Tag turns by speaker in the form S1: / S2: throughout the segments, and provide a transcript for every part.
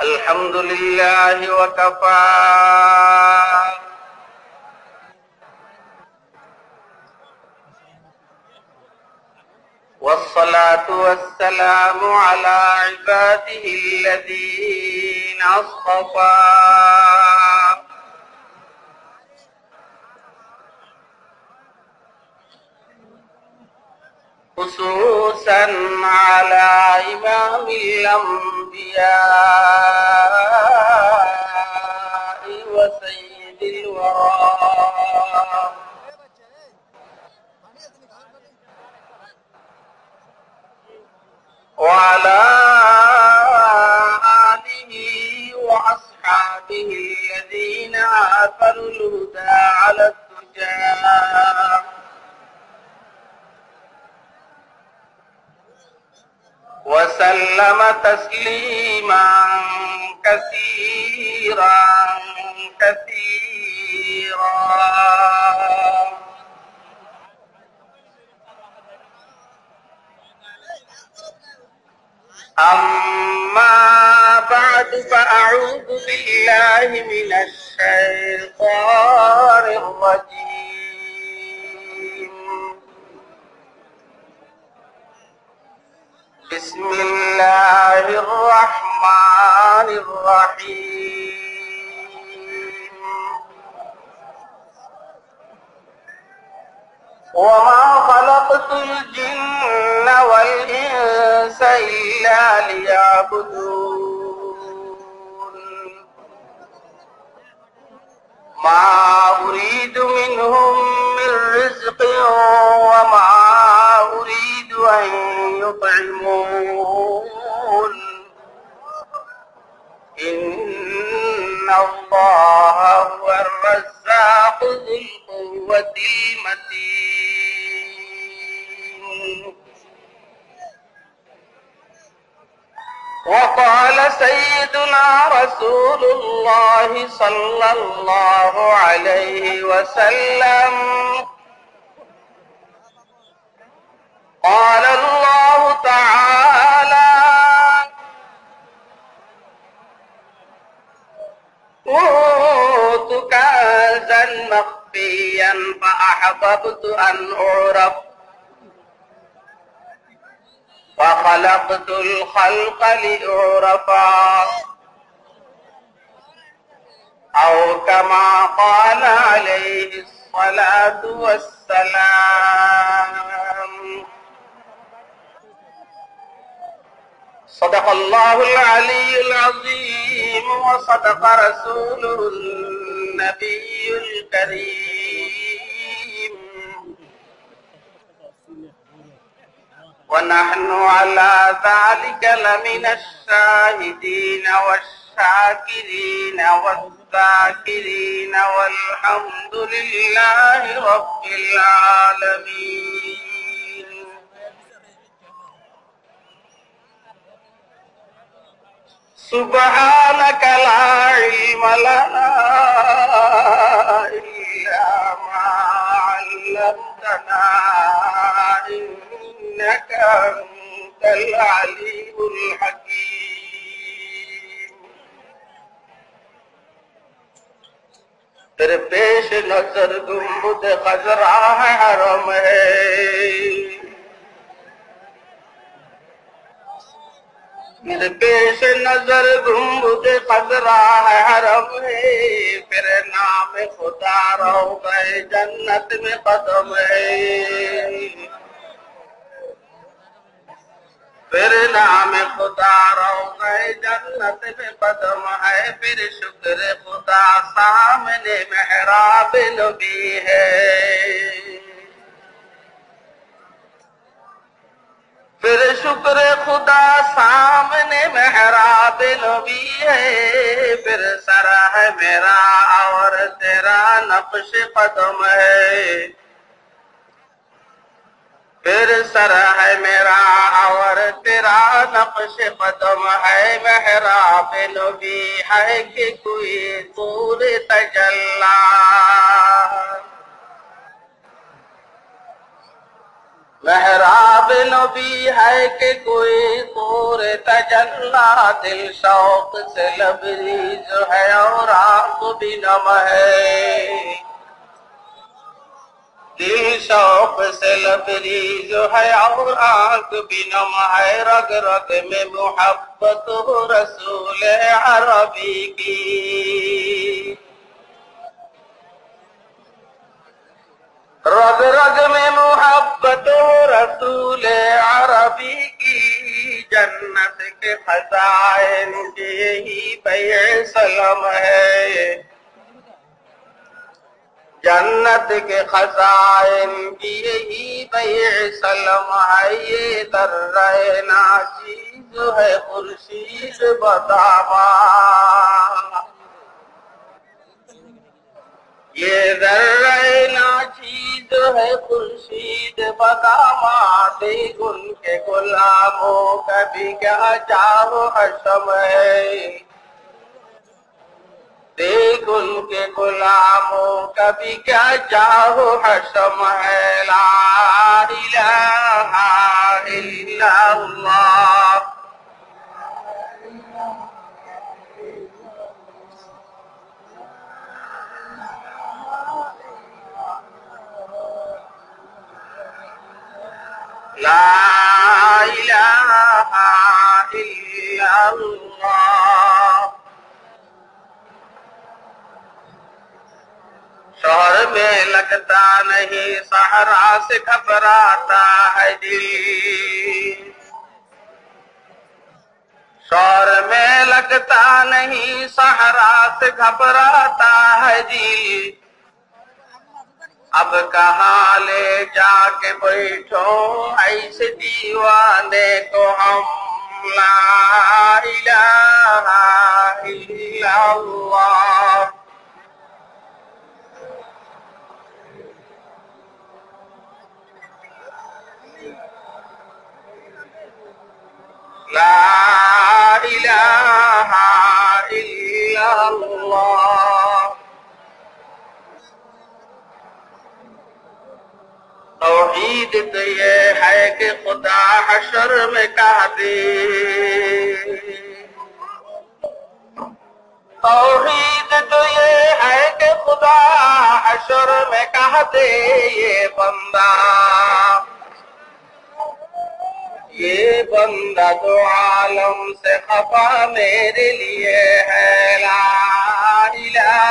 S1: الحمد لله وكفى. والصلاة والسلام على عباده الذين اصطفى. خصوصا على إمام الأنبياء وسيد الورى. وعلى آله وأصحابه الذين آثروا الهدى على التجار. وسلم تسليما كثيرا كثيرا. أما بعد فأعوذ بالله من الشيطان الرجيم. بسم الله الرحمن الرحيم. وما خلقت الجن والإنس إلا ليعبدون. ما أريد منهم من رزق وما أريد أن يطعمون. إن الله هو الرزاق ذو القوة المتين. وقال سيدنا رسول الله صلى الله عليه وسلم قال الله تعالى كنت كنزا مخفيا فأحببت أن أعرف وخلقت الخلق لأعرفا أو كما قال عليه الصلاة والسلام. صدق الله العلي العظيم وصدق رسوله النبي الكريم. ونحن على ذلك لمن الشاهدين والشاكرين والذاكرين والحمد لله رب العالمين. سبحانك لا علم لنا إلا ما علمتنا إنك أنت العليم الحكيم. تیرے پیش نظر گمبد خزرہ حرم ہے۔ چند پیش نظر گنبد خزرا ہے حرم ہے۔ پھر نام خدا رو گئے، جنت میں قدم ہے۔ پھر نام خدا رو گئے، جنت میں قدم ہے۔ پھر شکر خدا، سامنے محراب نبی ہے۔ پھر شکر خدا سامنے محراب نبی ہے، پھر سرا ہے میرا اور تیرا نقش قدم ہے۔ پھر سر ہے میرا اور تیرا نقش قدم ہے محراب نبی ہے کہ کوئی تور تجلہ محراب نبی ہے کہ کوئی طور تجلا دل شوق سے لبریز ہے اور آپ بھی نم ہے۔ دل شوق سے لبریز ہے اور آنکھ بھی نم ہے۔ رگ رگ میں محبت رسول عربی کی۔ رگ رگ میں محبت رسول عربی کی جنت کے خزائن کے ہی سلم ہے۔ جنت کے خزائن کی یہی بے سلم ہے۔ یہ در ناچیز ہے، خورشید بداما یہ در ناچیز ہے خورشید بداماتی گن کے غلاموں کبھی کیا چاہو حشم ہے۔ دیکھ ان کے غلاموں کبھی کیا چاہو حسم ہے۔ لا الہ الا اللہ۔ لا إله إلا اللہ شہر میں لگتا نہیں سہارا سے گھبراتا ہے دل۔ شور میں لگتا نہیں سہارا سے گھبراتا ہے جی अब कहा ले जाके बैठो ऐसे दीवाने को हम ला इलाहा इल्लल्लाह لا إله إلا الله توحید تو یہ ہے کہ خدا حشر میں کہہ دے توحید تو یہ ہے کہ خدا حشر میں کہہ دے یہ بندہ یہ بندہ تو عالم سے خفا میرے لیے ہے، لا الہ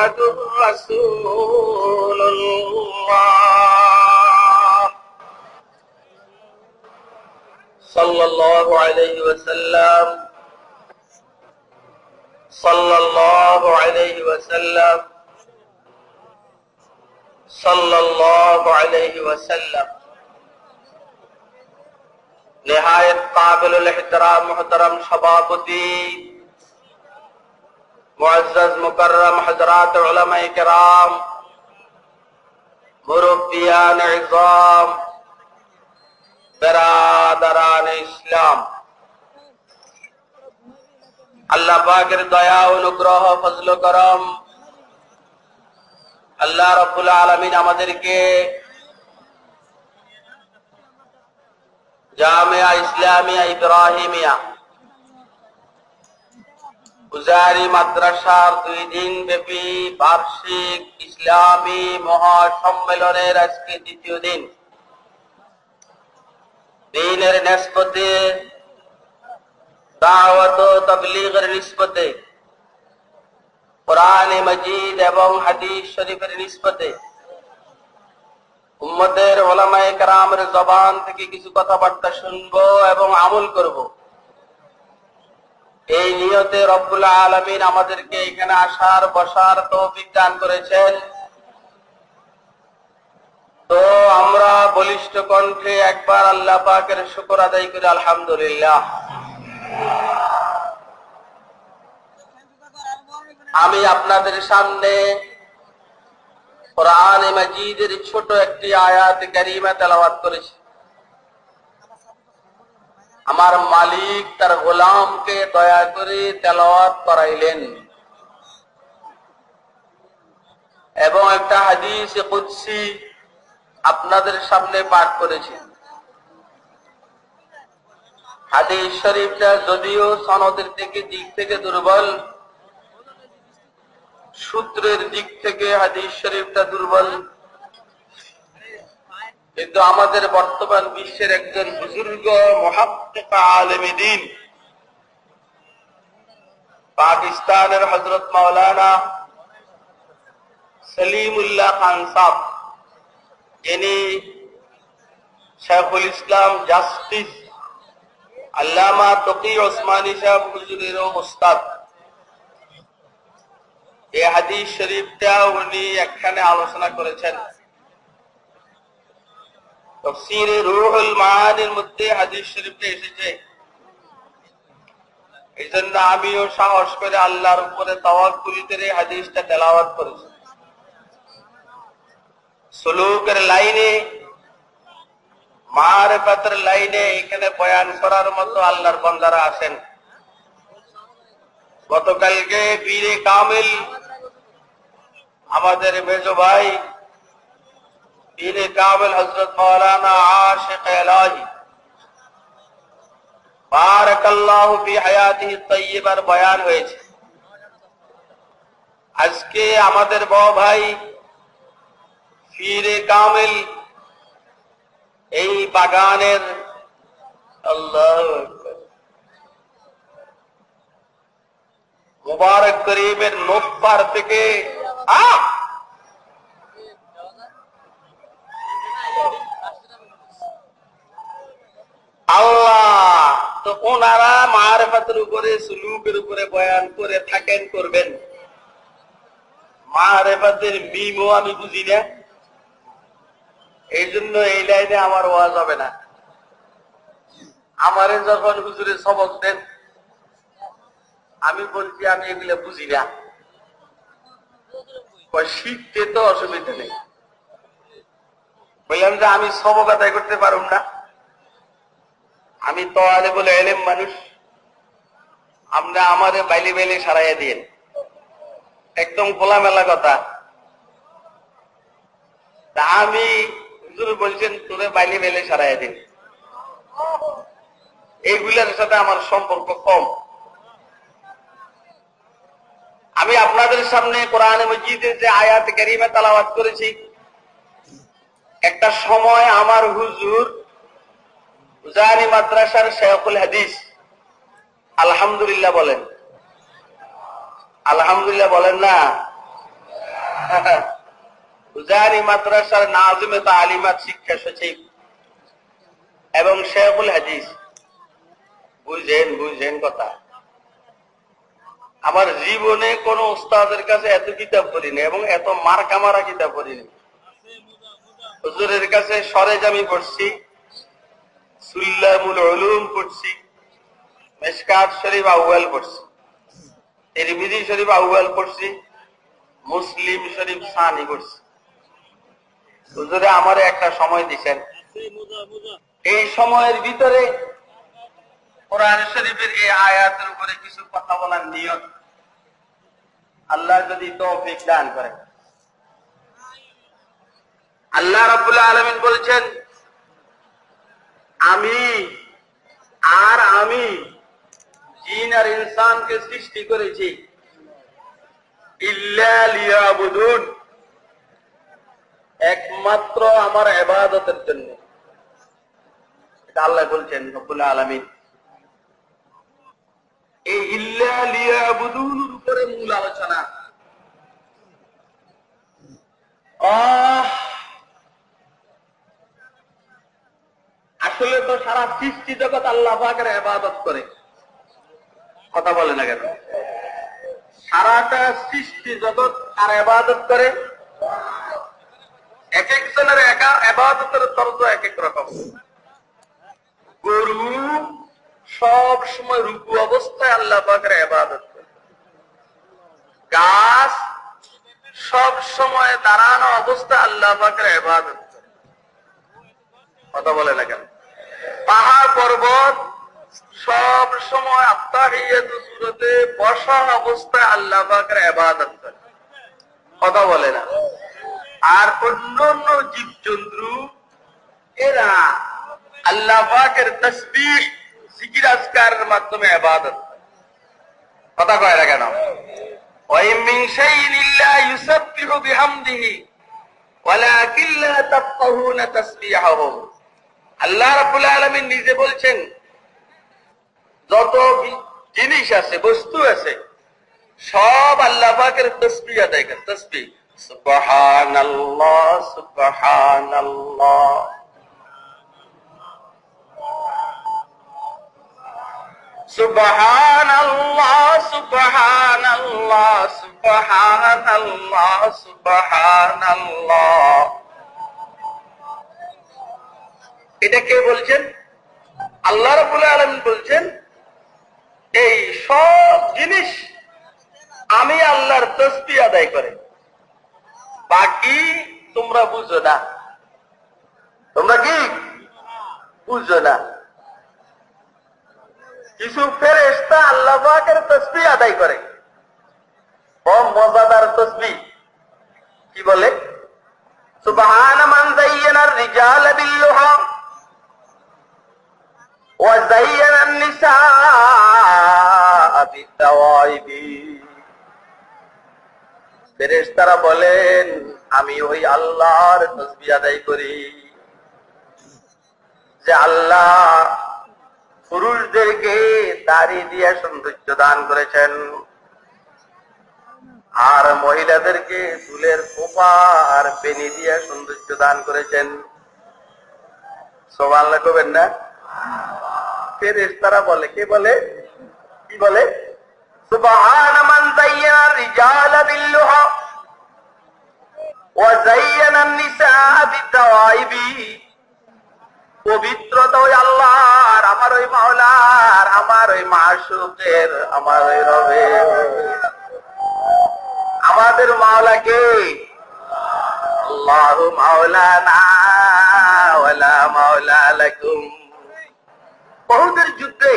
S1: محمد رسول الله صلى الله عليه وسلم صلى الله عليه وسلم صلى الله عليه وسلم نهاية قابل الاحترام محترم شبابتي معزز مکرم حضرات علماء کرام মুরব্বিয়ান ইজাম বেরাদারান ইসলাম আল্লাহ পাকের দয়া অনুগ্রহ ফজল করম আল্লাহ রব্বুল আলমিন আমাদেরকে জামিয়া ইসলামিয়া ইব্রাহিমিয়া উজারি মাদ্রাসার দুই দিন ব্যাপী বার্ষিক ইসলামী মহাসম্মেলনের আজকে দ্বিতীয় দিন। দিনের নিষ্পতে দাওয়াত তবলিগের নিষ্পতে, কোরআন মজিদ এবং হাদিস শরীফের নিষ্পতে উম্মদের ওলামায়ে কেরামের জবান থেকে কিছু কথাবার্তা শুনব এবং আমল করব। এই নিয়তে রব্বুল আলমিন আমাদেরকে এখানে আসার, বসার তৌফিক দান করেছেন। তো আমরা বলিষ্ঠ কণ্ঠে একবার আল্লাহ পাকের শুকর আদায় করি, আলহামদুলিল্লাহ। আমি আপনাদের সামনে কোরআন মাজিদের ছোট একটি আয়াত কারিমা তেলাওয়াত করেছি। আমার মালিক তার গোলামকে দয়া করে তেলাওয়াত করাইলেন। এবং একটা হাদিস কুৎসি আপনাদের সামনে পাঠ করেছি। হাদিস শরীফটা যদিও সনদের থেকে দিক থেকে দুর্বল, সূত্রের দিক থেকে হাদিস শরীফটা দুর্বল কিন্তু আমাদের বর্তমান বিশ্বের একজন বুজুর্গ আলমী পাকিস্তানের হজরত মাওলানা সলিমুল্লাহ খান সাহ, যিনি শেখুল ইসলাম জাস্টিস, আল্লামা তকি ওসমানী সাহেব হুজুরেরও উস্তাদ। এই হাদিস শরীফটা উনি এখানে আলোচনা করেছেন। তফসিরে রুহুল মাহানের মধ্যে হাদিস শরীফটা এসেছে। এই জন্য আমিও সাহস করে আল্লাহর উপরে হাদিসটা তেলাওয়াত করেছি। সুলুকের লাইনে, মারেফাতের লাইনে এখানে বয়ান করার মতো আল্লাহর বন্দারা আছেন। গতকালকে বীরে কামিল, আমাদের মেজ ভাই বীরে কামিল হজরত মৌলানা আশেখ এলাহি। বারাকাল্লাহু ফি হায়াতিহি বয়ান হয়েছে। আজকে আমাদের বড় ভাই কামিল এই বাগানের আল্লাহ মুবারক করিমের নোপার থেকে আহ! আল্লাহ, তো ওনারা মারফাতের উপরে, সুলুকের উপরে বয়ান করে থাকেন, করবেন। মারেফাতের মিমও আমি বুঝি না। এই জন্য এই লাইনে আমার ওয়াজ হবে না। আমারে যখন হুজুরে সবক দেন, আমি বলছি, আমি এগুলো বুঝি না। শিখতে তো অসুবিধা নেই। বললাম যে আমি সবক আদায় করতে পারুম না। আমি তো আলে বলে এলেম মানুষ। আমরা আমাদের বাইলে বাইলে সারাইয়া দিয়েন। একদম খোলামেলা কথা। তা আমি বলছেন, তোরে বাইলে বাইলে সারাইয়া দিন। এইগুলার সাথে আমার সম্পর্ক কম। আমি আপনাদের সামনে কোরআন মজিদের যে আয়াত কারিমে তালাবাদ করেছি একটা সময় আমার হুজুর উজানি মাদ্রাসার শেখুল হাদিস, আলহামদুলিল্লাহ বলেন। আলহামদুলিল্লাহ বলেন না। উজানি মাদ্রাসার নাজিমে তালিমাত শিক্ষা সচিব এবং শেখুল হাদিস। বুঝেন বুঝেন কথা। আমার জীবনে কোন উস্তাদের কাছে এত কিতাব পড়িনি এবং এত মার কামারা কিতাব পড়িনি। হুজুরের কাছে সরেজ আমি পড়ছি সুল্লামুল উলুম পড়ছি শরীফ আউয়াল পড়ছি, তিরমিজি শরীফ আউয়াল পড়ছি, মুসলিম শরীফ সানি হুজুরে আমার একটা সময় দিছেন। এই সময়ের ভিতরে কোরআন শরীফের এই আয়াতের উপরে কিছু কথা বলার নিয়ত আল্লাহ যদি তৌফিক দান করে আল্লাহ রাব্বুল আলামিন বলছেন, আমি আর আমি জিন আর ইনসানকে সৃষ্টি করেছি। ইল্লা লিয়াবুদুন। একমাত্র আমার এবাদতের জন্য। আল্লাহ বলছেন রব্বুল আলামিন। এই ইল্লা লিয়াবুদুন উপরে মূল আলোচনা। আহ! আসলে তো সারা সৃষ্টি জগৎ আল্লাহ পাকের এবাদত করে। কথা বলে না কেন? সারাটা সৃষ্টি জগৎ আর এবাদত করে। এক একজনের একা এবাদতের তর্জ এক এক রকম। গরু সব সময় রুকু অবস্থায় আল্লাহ পাকের এবাদত করে। গাছ সব সময় দাঁড়ানো অবস্থায় আল্লাহ পাকের এবাদত করে। কথা বলে না কেন? পাহাড় পর্বত সব সময় আত্মাহিয়াতে বসা অবস্থায় আল্লাহ আবাদত করে। কথা বলে না। আর অন্যান্য জীবজন্তু, এরা আল্লাহ পাকের তসবিশ জিকির আজকারের মাধ্যমে আবাদত কথা কয় না কেন? ইউসাববিহু বিহামদিহি, ওয়ালাকিন লা তাফকাহুনা তাসবিহাহু। আল্লাহ রাব্বুল আলামিন নিজে বলছেন, যত জিনিস আছে, বস্তু আছে, সব আল্লাহ পাকের তসবিহ আদায় করে তসবিহ সুবহানাল্লাহ সুবহানাল্লাহ। সুবহানাল্লাহ সুবহানাল্লাহ সুবহানাল্লাহ সুবহানাল্লাহ। এটা কে বলছেন? আল্লাহ রাবুল আলম বলছেন, এই সব জিনিস আমি আল্লাহর তসবি আদায় করে। বাকি তোমরা বুঝো না। তোমরা কি? বুঝো না। কিছু ফেরেস্তা আল্লাহ তসবি আদায় করে। কম মজাদার তসবি কি বলে? সুবহান মান যায়্যানার রিজাল বিল্লুহা وزين النساء بالتوائب ফেরেশতারা বলেন আমি ওই আল্লাহর তসবি আদায় করি যে আল্লাহ পুরুষদেরকে দাড়ি দিয়ে সৌন্দর্য দান করেছেন আর মহিলাদেরকে চুলের খোপা আর পেনি দিয়ে সৌন্দর্য দান করেছেন সোমাল্লা করবেন না ফেরেশতারা বলে কে বলে? কি বলে? আমাদের মাওলাকে মাওলানা ওয়ালা মাওলা বহুদের যুদ্ধে।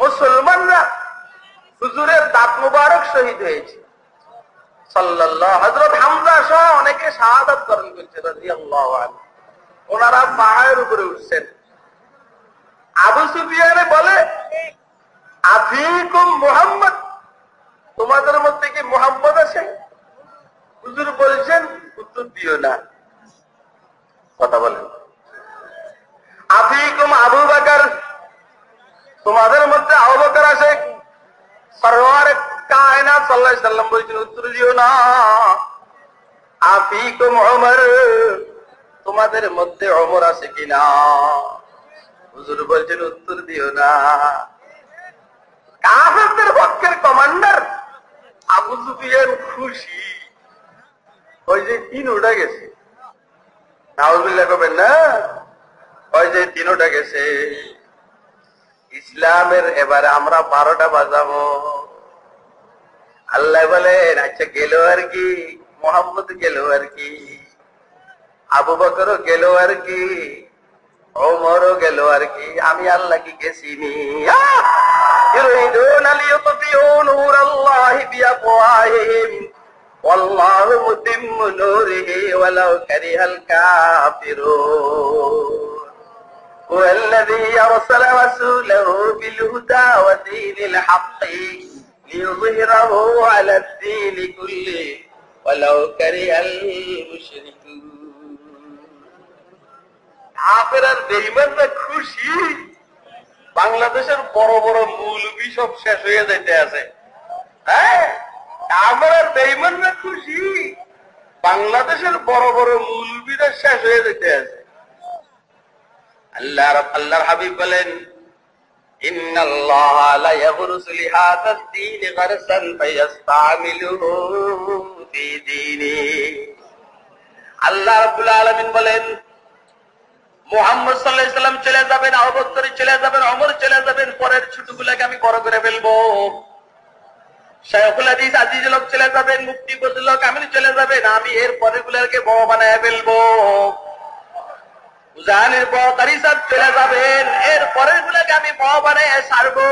S1: মুসলমানরা হুজুরের দাঁত মুবারক শহীদ হয়েছে। সাল্লাল্লাহ হযরত হামজা সহ অনেকে শাহাদাত বরণ করছে ওনারা পাহাড়ের উপরে উঠছেন। আবু সুফিয়ানে বলে, আফিকুম মুহাম্মদ, তোমাদের মধ্যে কি মুহাম্মদ আছে? হুজুর বলছেন, উত্তর দিও না। কথা বলেন। আফিকুম আবু বাকার। তোমাদের মধ্যে আবু বকর আছে। সরওয়ার কায়না সাল্লাল্লাহু সাল্লাম বলছেন, উত্তর দিও না। আফিকুম ওমর তোমাদের মধ্যে ওমর আছে কিনা? হুজুর বলছেন, উত্তর দিও না। কাফেরদের পক্ষের কমান্ডার আবু সুফিয়ান খুশি। ওই যে তিন উঠে গেছে। নাউজুবিল্লাহ করবেন না? ওই যে তিনোটা গেছে ইসলামের এবারে আমরা বারোটা বাজাবো আল্লাহ বলেন আচ্ছা গেল আর কি মোহাম্মদ গেল আর কি আবু বকরও গেল আর কি ওমরও গেল আর কি আমি আল্লাহ কি গেছিনি আহ! يريدون ليطفئوا نور الله بأفواههم والله متم نوره ولو كره الكافرون هو الذي أرسل رسوله بالهدى ودين الحق ليظهره على الدين كله ولو كره المشركون কাফের বেইমানরা খুশি বাংলাদেশের বড় বড় মৌলবি সব শেষ হয়ে যাইতে আছে হ্যাঁ কাফের বেইমানরা খুশি বাংলাদেশের বড় বড় মূলবিরা শেষ হয়ে যেতে আছে আল্লাহ আল্লাহর হাবিব বলেন চলে যাবেন চলে যাবেন অমর চলে যাবেন, পরের ছুটুগুলাকে আমি বড় করে ফেলব। শায়খুল হাদিস আজিজ লোক চলে যাবেন মুক্তি বদলোক আমি চলে যাবেন, আমি এর পরের গুলাকে বড় বানায় ফেলব। উজানের বড়ারি সব চলে যাবেন এর পরের গুলাকে আমি বড় বানায় সারবো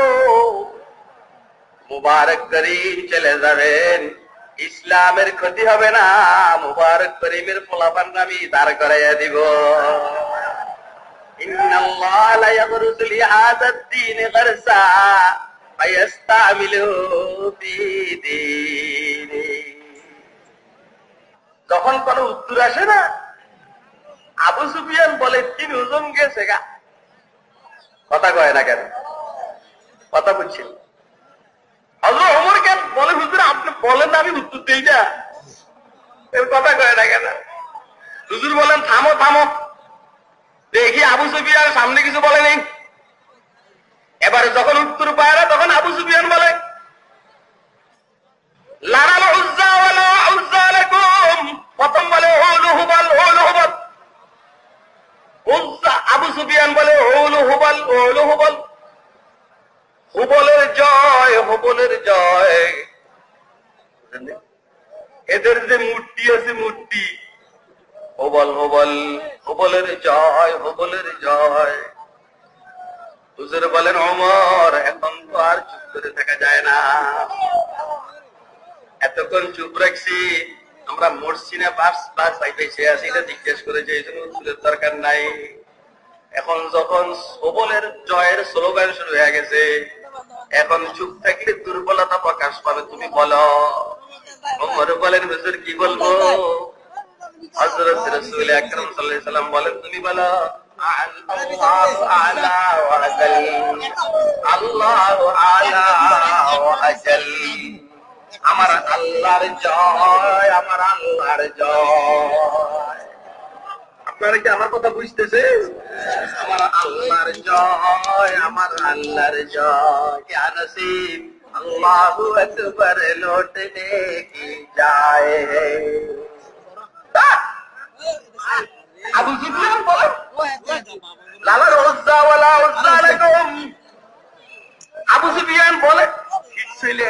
S1: মুবারক করিম চলে যাবেন ইসলামের ক্ষতি হবে না মুবারক করিমের ফলাফান আমি দাঁড় করাইয়া দিব إن الله لا يغرس لهذا الدين غرسا فيستعمله في دينه যখন কোন উত্তর আসে না আবু সুফিয়ান বলে, তিন ওজন গেছে গা। কথা কয় না কেন? কথা বুঝছিল হজর অমর কেন বলে, হুজুর, আপনি বলেন না, আমি উত্তর দিই না। এর কথা কয় না কেন? হুজুর বলেন, থামো থামো। দেখি আবু সুফিয়ান সামনে কিছু বলে নেই। এবারে যখন উত্তর পায় না, তখন আবু সুফিয়ান বলে, লারাল উজ্জা উজ্জা প্রথম বলে হৌল হুবাল হৌল হুবাল উজ্জা আবু সুফিয়ান বলে হৌল হুবাল হৌল হুবাল। হুবলের জয় হুবলের জয়। এদের যে মূর্তি আছে মূর্তি, হোবল হোবল, হোবলের জয় হোবলের জয়। হুজুর বলেন অমর এখন তো আর চুপ করে থাকা যায় না। এতক্ষণ চুপ রাখছি আমরা মরছি না বাস বাস পাইতেছে আসি এটা জিজ্ঞেস করেছে এই জন্য দরকার নাই। এখন যখন সবলের জয়ের স্লোগান শুরু হয়ে গেছে, এখন চুপ থাকলে দুর্বলতা প্রকাশ পাবে, তুমি বলো। বলেন, হুজুর, কি বলব? হযরত রাসূল আকরাম সাল্লাল্লাহু বলেন, তুমি বলো, আল্লাহু আলা ওয়া আজাল আমার আল্লাহর জয়, আমার আল্লাহর জয়। আপনারা কি আমার কথা বুঝতেছে আমার আল্লাহর জয়, আমার আল্লাহর জয়। কে নসিব, আল্লাহু আকবার লৌটনে কি যায়। আবু সুফিয়ান বলে। লালার উজ্জা ওয়ালা আবু সুফিয়ান বলে ঠিক চলে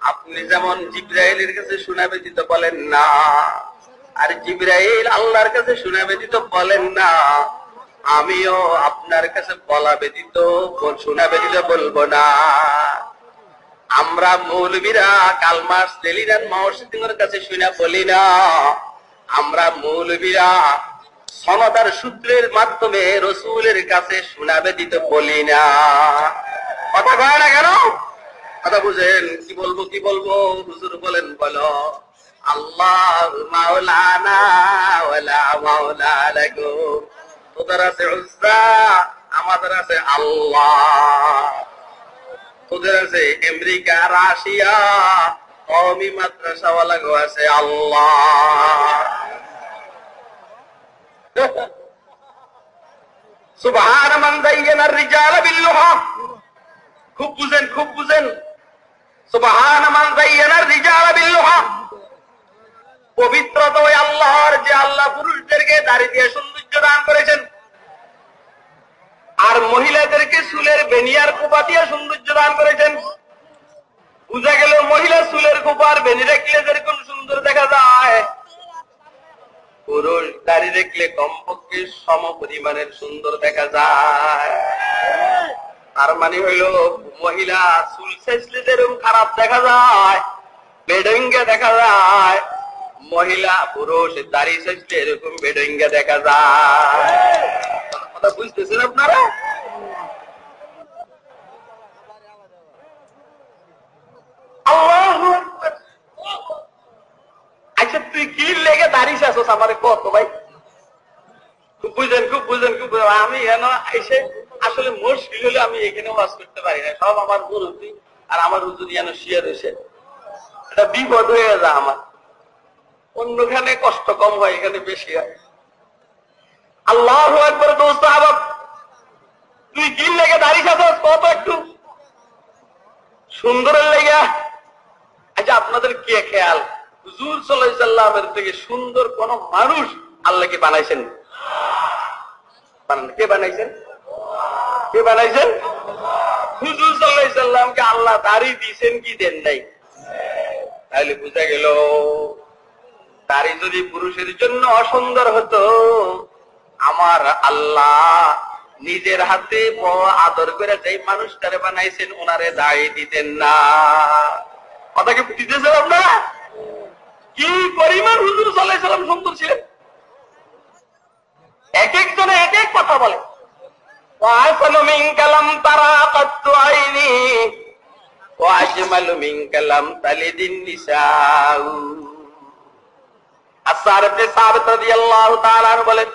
S1: আপনি যেমন জিব্রাইলের কাছে শোনা ব্যতীত বলেন না, আর জিব্রাইল আল্লাহর কাছে শোনা ব্যতীত বলেন না, আমিও আপনার কাছে বলা ব্যতীত শোনা ব্যতীত বলব না। আমরা মৌলবীরা কালমাস দেলিরান মহসিদ্দিনের কাছে শুনে বলি না, আমরা মৌলবীরা সনদার সূত্রের মাধ্যমে রসুলের কাছে শোনা ব্যতীত বলি না। কথা কয় না কেন? কথা বুঝেন, কি বলব কি বলব? হুজুর বলেন, বলো, আল্লাহ মাওলা তোদের আছে আমাদের আছে আল্লাহ। তোদের আছে আমেরিকা, রাশিয়া মাদ্রাসাওয়ালা গো আছে আল্লাহ। খুব বুঝেন খুব বুঝেন। সুবহান মান যায়্যানা রিজাল বিল্লুহা। পবিত্র তো ওই মহিলা চুলের কোপার বেনি রাখলে যেরকম সুন্দর দেখা যায়। পুরুষ দাড়ি দেখলে কমপক্ষে সম পরিমাণের সুন্দর দেখা যায়। তার মানে হইল মহিলা চুল শেষলে যেরকম খারাপ দেখা যায়, বেডঙ্গে দেখা যায়, মহিলা পুরুষ দাড়ি সাজলে এরকম বেডঙ্গা দেখা যায়। কথা বুঝতেছেন আপনারা? আচ্ছা আমি এন এসে আসলে মুশকিল হলে আমি এখানে ওয়াজ করতে পারি না। সব আমার মুরব্বী আর আমার হুজুর যেন শিয়ার হয়েছে এটা বিপদ হয়ে যায় আমার। অন্যখানে কষ্ট কম হয়, এখানে বেশি হয়। আল্লাহ একবার দোস্ত, আবার তুই কি লেগে দাঁড়িয়ে আসোস কত একটু? সুন্দরের লেগে। আচ্ছা আপনাদের কে খেয়াল? হুজুর সাল্লামের থেকে সুন্দর কোন মানুষ আল্লাহকে বানাইছেন? কে বানাইছেন? কে বানাইছেন? হুজুর সাল্লাহ সাল্লামকে আল্লাহ দাড়ি দিয়েছেন কি দেন নাই? তাহলে বুঝা গেল, দাড়ি যদি পুরুষের জন্য অসুন্দর হতো, আমার আল্লাহ নিজের হাতে আদর করে যেই মানুষটারে বানাইছেন ওনারে দাড়ি দিতেন না। কথা কি দিতেছেন আপনারা? কি পরিমাণ হুজুর সাল্লাহ সুন্দর ছিলেন? এক একজনে এক এক কথা বলে। وأحسن منك لم ترى قط عيني وأجمل منك لم تلد النساء আসার ইবনে সাবিত রাদিয়াল্লাহু তাআলা আনহু বলেন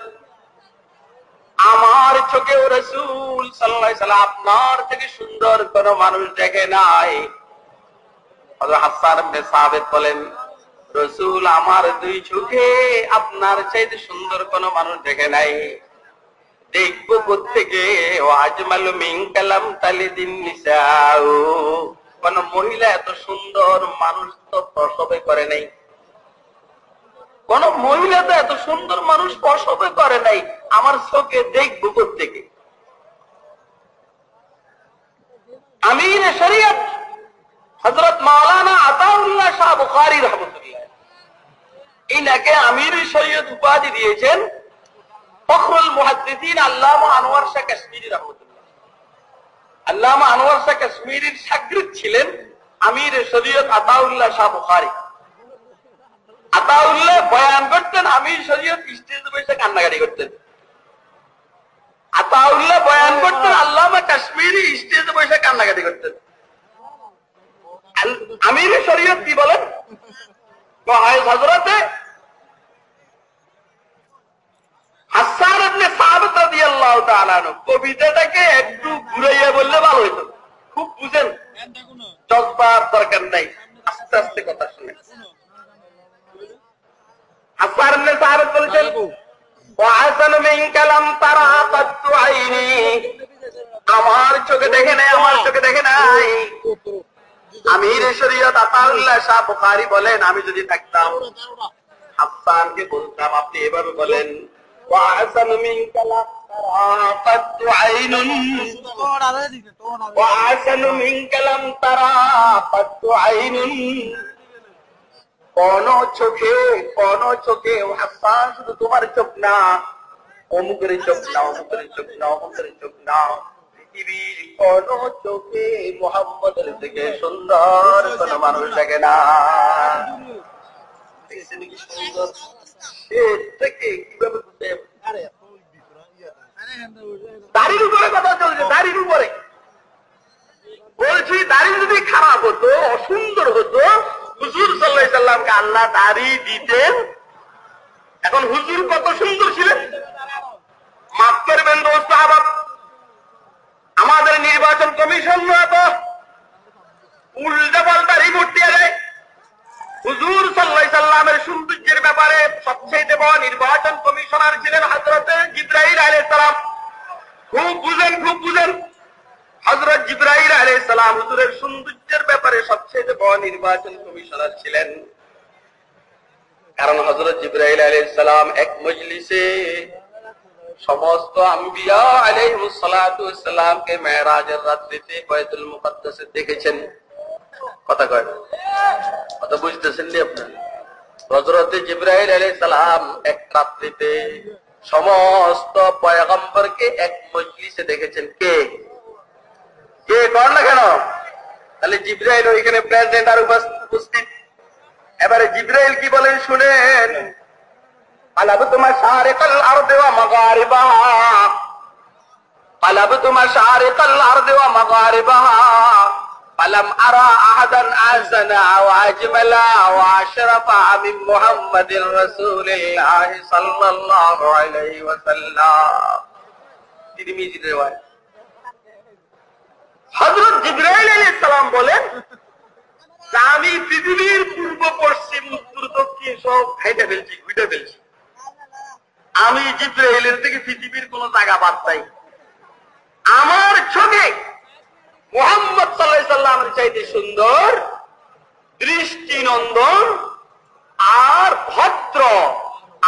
S1: আমার চোখেও রাসূল সাল্লাল্লাহু আলাইহি সাল্লাম আপনার থেকে সুন্দর কোন মানুষ দেখে নাই হযরত হাসান ইবনে সাবিত বলেন রসুল আমার দুই চোখে আপনার চাইতে সুন্দর কোন মানুষ দেখে নাই দেখব কোথেকে আজমাল মিং তালি দিন নিশাও। কোন মহিলা এত সুন্দর, মানুষ তো প্রসবে করে নাই। কোন মহিলা তো এত সুন্দর, মানুষ প্রসবে করে নাই? আমার চোখে দেখব কোথেকে আমির শরিয়ত হজরত মাওলানা আতাউল্লাহ শাহ বুখারি রহমতুল্লাহ। ইনাকে আমির শরীয়ত উপাধি দিয়েছেন। ফখরুল মুহাদ্দিসিন আল্লামা আনোয়ার শাহ কাশ্মীরি রহমতুল্লাহ। আল্লামা আনোয়ার শাহ কাশ্মীরির সাগরিদ ছিলেন আমির শরীয়ত আতাউল্লাহ শাহ বুখারি। আতাউল্লাহ বয়ান করতেন, আমির শরীয়ত স্টেজে বসে কান্নাকাটি করতেন। আতাউল্লাহ বয়ান করতেন, আল্লামা কাশ্মীরি স্টেজে বসে কান্নাকাটি করতেন। আমির শরীয়ত কি বলেন? হজরতে হাসান আপনি আল্লাহ কবিতাটাকে একটু ঘুরাইয়া বললে ভালো হইতো। খুব বুঝেন? জজবার দরকার নাই। আস্তে আস্তে কথা শুনে। হাসার আমার চোখে দেখে নাই, আমার চোখে দেখে নাই। আমির বুখারি বলেন, আমি যদি থাকতাম, আফসানকে বলতাম, আপনি এবার বলেন ওয়া আহসানু قط عين وأحسن منك لم ترى قط عين কোন চোখে কোন চোখে ও হাসান শুধু তোমার চোখ না অমুকের চোখ না অমুকের চোখ না অমুকের চোখ না পৃথিবীর কোন চোখে মোহাম্মদের থেকে সুন্দর কোন মানুষ দেখে না দেখছেন কি সুন্দর এটাকে কিভাবে বুঝতে হবে? দাড়ির উপরে কথা চলছে, দাড়ির উপরে। বলছি, দাড়ি যদি খারাপ হতো, অসুন্দর হতো, হুজুর সাল্লাহ সাল্লামকে আল্লাহ দাড়ি দিতেন। এখন হুজুর কত সুন্দর ছিলেন। মাফ করবেন আমাদের নির্বাচন কমিশন উল্টা পাল্টা রিপোর্ট দিয়ে দেয়। হুজুর সাল্লাহ সাল্লামের সৌন্দর্যের ব্যাপারে সবচেয়ে বড় নির্বাচন কমিশনার ছিলেন হজরতে জিব্রাহিল আলাইহিস সালাম। খুব বুঝেন খুব বুঝেন। হজরত জিব্রাহিল আলাইহিস সালাম হুজুরের সৌন্দর্যের ব্যাপারে সবচেয়ে বড় নির্বাচন কমিশনার ছিলেন। কারণ হজরত জিব্রাহিল আলাইহিস সালাম এক মজলিসে সমস্ত আম্বিয়া আলাইহিস সালাতু ওয়াসসালামকে মেরাজের রাত্রিতে বাইতুল মুকাদ্দাসে দেখেছেন। কথা কয়। কথা বুঝতেছেন নি আপনার হজরতে জিব্রাহিল আলাইহিস সালাম এক রাত্রিতে সমস্ত পয়গম্বরকে এক মজলিসে দেখেছেন। কে? কে? কর না কেন? তাহলে জিব্রাহিল ওইখানে প্রেসিডেন্ট আর উপস্থিত। এবারে জিব্রাইল কি বলেন শুনেন। আলাবু তোমার সারে কাল আর দেওয়া মাগারে বাহা আলাবু তোমার সারে কাল আর দেওয়া মাগারে ফালাম আরা আহাদান আহসানা ওয়া আজমালা ওয়া আশরাফা মিন মুহাম্মাদির রাসূলিল্লাহ সাল্লাল্লাহু আলাইহি ওয়াসাল্লাম তিরমিজির রিওয়ায়াত حضرت جبريل عليه السلام বলেন, আমি পৃথিবীর পূর্ব, পশ্চিম, উত্তর, দক্ষিণ সব খাইটা ফেলছি ঘুইটা ফেলছি। আমি জিব্রাইলের থেকে পৃথিবীর কোন জায়গা বাদ পাই আমার চোখে মোহাম্মদ সাল্লামের চাইতে সুন্দর, দৃষ্টিনন্দন, আর ভদ্র।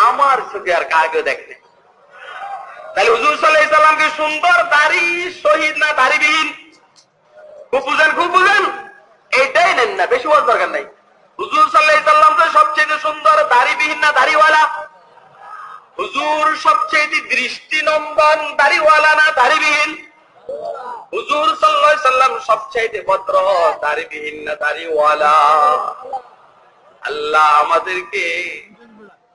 S1: আমার চোখে আর কাকে দেখতে তাহলে হুজুর সাল্লাহ সুন্দর দাড়ি, শহীদ না দাড়িবিহীন? খুব বুঝেন খুব বুঝেন? এইটাই নেন না, বেশি বলার দরকার নাই। হুজুর সাল্লাহ তো সবচেয়ে সুন্দর দাড়িবিহীন না দাড়িওয়ালা। হুজুর সবচেয়ে দৃষ্টিনন্দন দাড়িওয়ালা না দাড়িবিহীন? হুজুর সাল্লাম ভদ্র দাড়িওয়ালা। আল্লাহ আমাদেরকে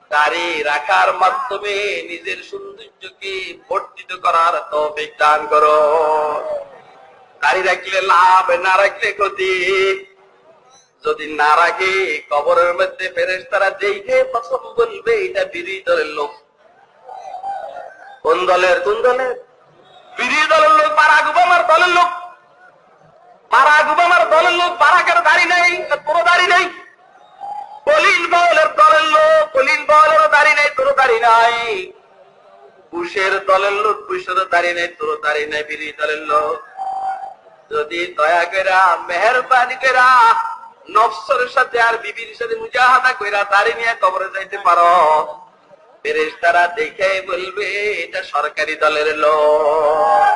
S1: দাড়ি রাখার মাধ্যমে নিজের সৌন্দর্যকে বর্ধিত করার তৌফিক দান করো। দাড়ি রাখলে লাভ, না রাখলে ক্ষতি। যদি না রাখে, কবরের মধ্যে ফেরেস তারা দেখে প্রথম বলবে এটা বিরোধী দলের লোক। কোন দলের? কোন দলের? বিরোধী দলের লোক বারাক ওবামার দলের লোক। বারাক ওবামার দলের লোক। বারাকের দাড়ি নেই, তোর দাড়ি নেই। কলিন বলের দলের লোক, কলিন বলের দাড়ি নেই তোর দাড়ি নাই। বুশের দলের লোক বুশের দাড়ি নেই তোর দাড়ি নেই, বিরোধী দলের লোক। যদি দয়া করা মেহরবানি করা নফসর সাথে আর বিবির সাথে মুজাহাদা কইরা দাড়ি নিয়ে কবরে যাইতে পারো। ফেরেশতারা দেখে বলবে, এটা সরকারি দলের লোক।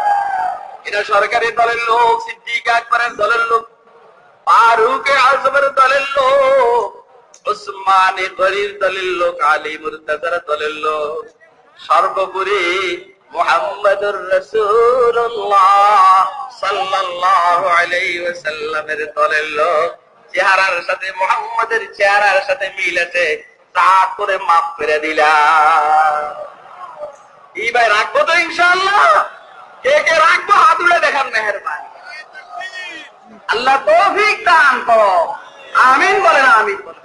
S1: এটা সরকারি দলের লোক, সিদ্দিক আকবরের দলের লোক, ফারুক দলের লোক, উসমানে গরির দলের লোক, আলী দলের লোক, সর্বোপরি মোহাম্মদুর রসুল্লাহ আলাইহি দলের লোক। চেহারার সাথে, মোহাম্মদের চেহারার সাথে মিল আছে। তা করে মাফ করে দিলাম। এই ভাই রাখব তো ইনশাআল্লাহ। কে কে রাখব হাত উড়ে দেখান মেহরবানি। আল্লাহ তৌফিক দান করো। আমিন বলেন আমিন বলেন।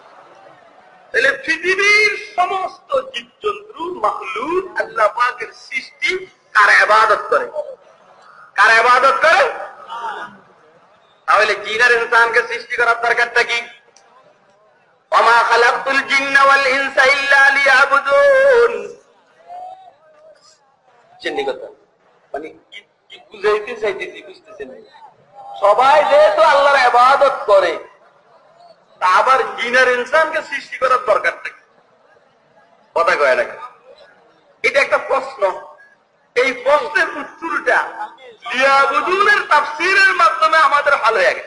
S1: তাহলে পৃথিবীর সমস্ত জীবজন্তু, মখলুক আল্লাহ পাকের সৃষ্টি কার আবাদত করে? কার আবাদত করে? তাহলে জিনার ইনসানকে সৃষ্টি করার দরকারটা কি? وما خلقت الجن والإنس إلا ليعبدون চিন্নি কথা মানে কি কি বুঝাইতে চাইতেছি বুঝতেছেন সবাই যেহেতু আল্লাহর আবাদত করে তা আবার জিনের ইনসানকে সৃষ্টি করার দরকারটা কি কথা কয় না এটা একটা প্রশ্ন এই প্রশ্নের উত্তরটা লিয়াবুদুনের তাফসীরের মাধ্যমে আমাদের হাল হয়ে গেছে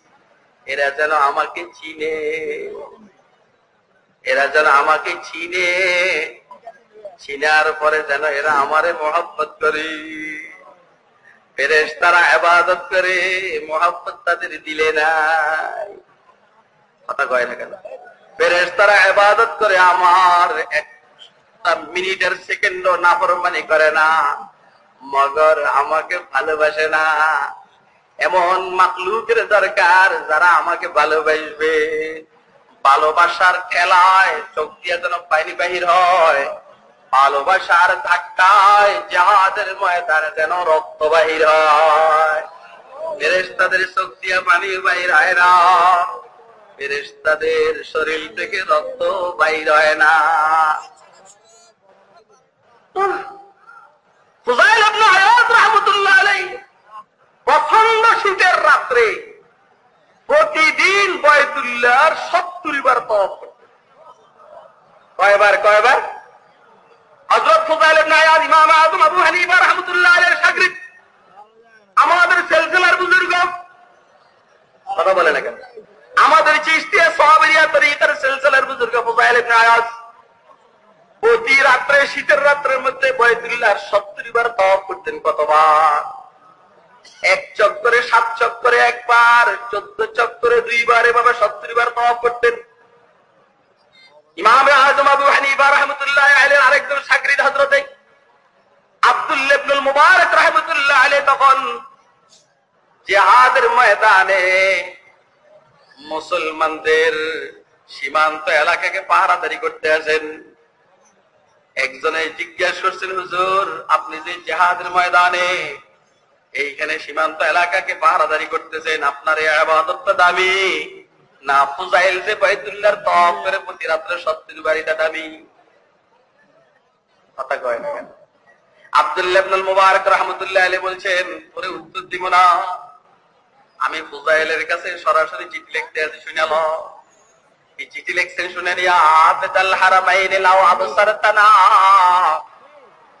S1: এরা যেন আমাকে চিনে। এরা যেন আমাকে চিনে। চিনার পরে যেন এরা আমারে মহব্বত করে। ফেরেস তারা আবাদত করে, মহব্বত তাদের দিলে নাই। কথা কয় না কেন? ফেরেস তারা আবাদত করে, আমার মিনিটের সেকেন্ড নাফরমানি করে না। মগর আমাকে ভালোবাসে না। এমন মাকলুকের দরকার যারা আমাকে ভালোবাসবে। ভালোবাসার ঠেলায় চোখ দিয়ে যেন পানি বাহির হয়। ভালোবাসার ধাক্কায় জাহাজের ময়দানে যেন রক্ত বাহির হয়। ফেরেস্তাদের চোখ দিয়ে পানি বাহির হয় না। ফেরেস্তাদের শরীর থেকে রক্ত বাহির হয় না। ফুজাইল আয়াদ রাহমাতুল্লাহ আলাইহি। প্রচণ্ড শীতের রাত্রে প্রতিদিন বয়তুল্লাহ বয়তুল্লাহর সত্তর বার করতেন কয়বার কয়বার? আমাদের প্রতি রাত্রে, শীতের রাত্রের মধ্যে বয়তুল্লাহর সত্তর বার তওয়াফ করতেন কতবার? এক চক্করে, সাত চক্করে একবার, চোদ্দ চক্করে দুইবার, এভাবে সত্তর বার তওয়াফ করতেন। ইমাম আজম আবু হানিফা রহমতুল্লাহ আলের আরেকজন সাকরিদ হজরতে আব্দুল্লাহ ইবনুল মুবারক রহমতুল্লাহ আলে তখন জিহাদের ময়দানে মুসলমানদের সীমান্ত এলাকাকে পাহারাদারি করতে আসেন। একজনে জিজ্ঞাসা করছেন, হুজুর, আপনি যে জেহাদের ময়দানে এইখানে সীমান্ত এলাকাকে পাহারাদারি করতেছেন। আপনার এই আবাদতটা দামি। না, ফুজাইল যে বাইতুল্লাহর তফ করে প্রতি রাত্রে সত্তর বাড়িটা দামি। কথা কয় না কেন? আব্দুল্লাহ ইবনুল মুবারক রাহমাতুল্লাহ আলাইহি বলছেন উত্তর দিব না। আমি ফুজাইলের কাছে সরাসরি চিঠি লিখতে আছি চিঠি লিখছেন, শুনে নিয়া আবেদাল হারামাইন লাও আবসারতানা লাআলিমতা আন্নাকা বিল ইবাদাতি তালআবু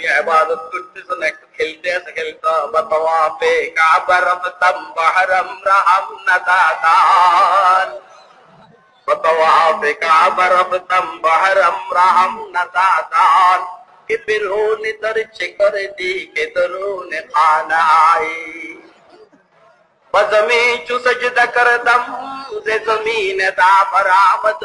S1: बर बहर न दातो न त रो न زمین دا ज़मीन त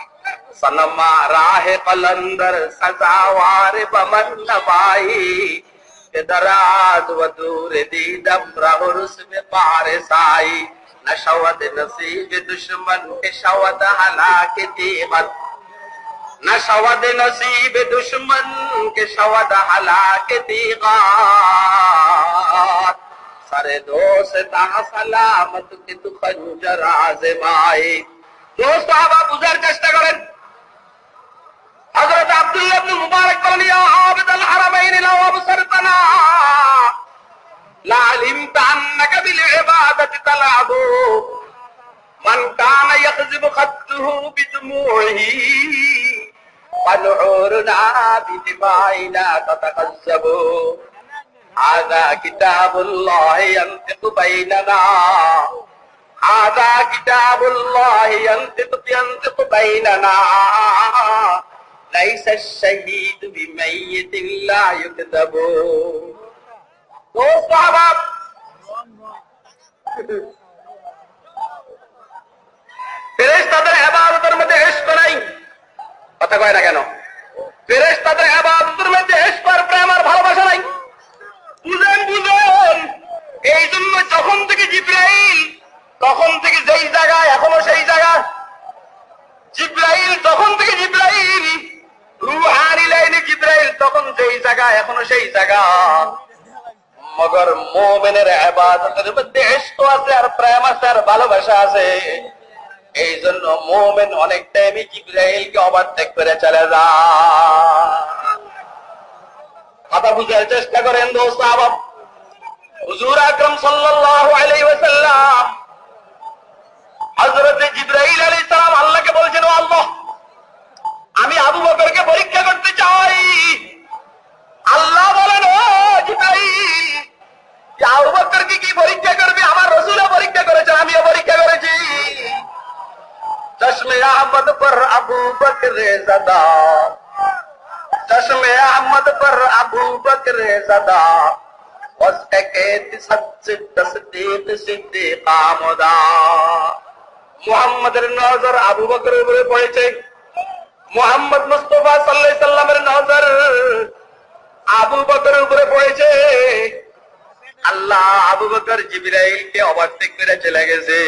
S1: سلما راہ قلندر سزاوار بمن نبائی دراد و دور دیدم رہ رسم پارسائی نشود نصیب دشمن کشود حلاک دیمت نشود نصیب دشمن کشود حلاک دیغات سر دوست سلامت کی تو خنجر آزمائی دوست آبا بزر کشتا کرن حضرت عبداللہ بن المبارك قال يا عابد الحرمين لو أبصرتنا. لعلمت أنك بالعبادة تلعب. من كان يخزب خده بدموعه فنعورنا بدمائنا تتكذب هذا كتاب الله ينطق بيننا. هذا كتاب الله ينطق ينطق بيننا. তাদের আবাদতের মধ্যে মধ্যে ইস্ক আর প্রেম ভালোবাসা নাই। বুঝেন বুঝেন। এই জন্য যখন থেকে জিব্রাইল, তখন থেকে যেই জায়গায়, এখনও সেই জায়গা। জিব্রাইল তখন তখন যেই জায়গা, এখনও সেই জায়গা। মগর মোমেনের আবাদতের মধ্যে ইশক আছে আর প্রেম আছে আর ভালোবাসা আছে। এই জন্য মোমেন অনেক টাইমে জিব্রাইলকে অবাধ্য করে চলে যায়। কথা বুঝার চেষ্টা করেন দোস্ত আবাব। হুজুর আকরম সাল্লাল্লাহু আলাইহি ওয়াসাল্লাম হযরত জিব্রাইল আলাইহিস সালাম আল্লাহকে বলছেন, ও আল্লাহ, আমি আবু বকরকে পরীক্ষা করতে চাই। আল্লাহ বলেন আবুবকরকে কি কি পরীক্ষা করবি? আমার রসুলও পরীক্ষা করেছেন আমিও পরীক্ষা করেছি। চশমে আহমদ পর আবু বকরে সদা চশমে আহমদ পর আবু বকরে সদা মোহাম্মদের নজর আবু বকরের উপরে পড়েছে। মুহাম্মদ মুস্তফা সাল্লাহ সাল্লামের নজর আবু বকরের উপরে পড়েছে। আল্লাহ আবু বকর জিবরাইলকে অবাস্তিক করে চলে গেছে।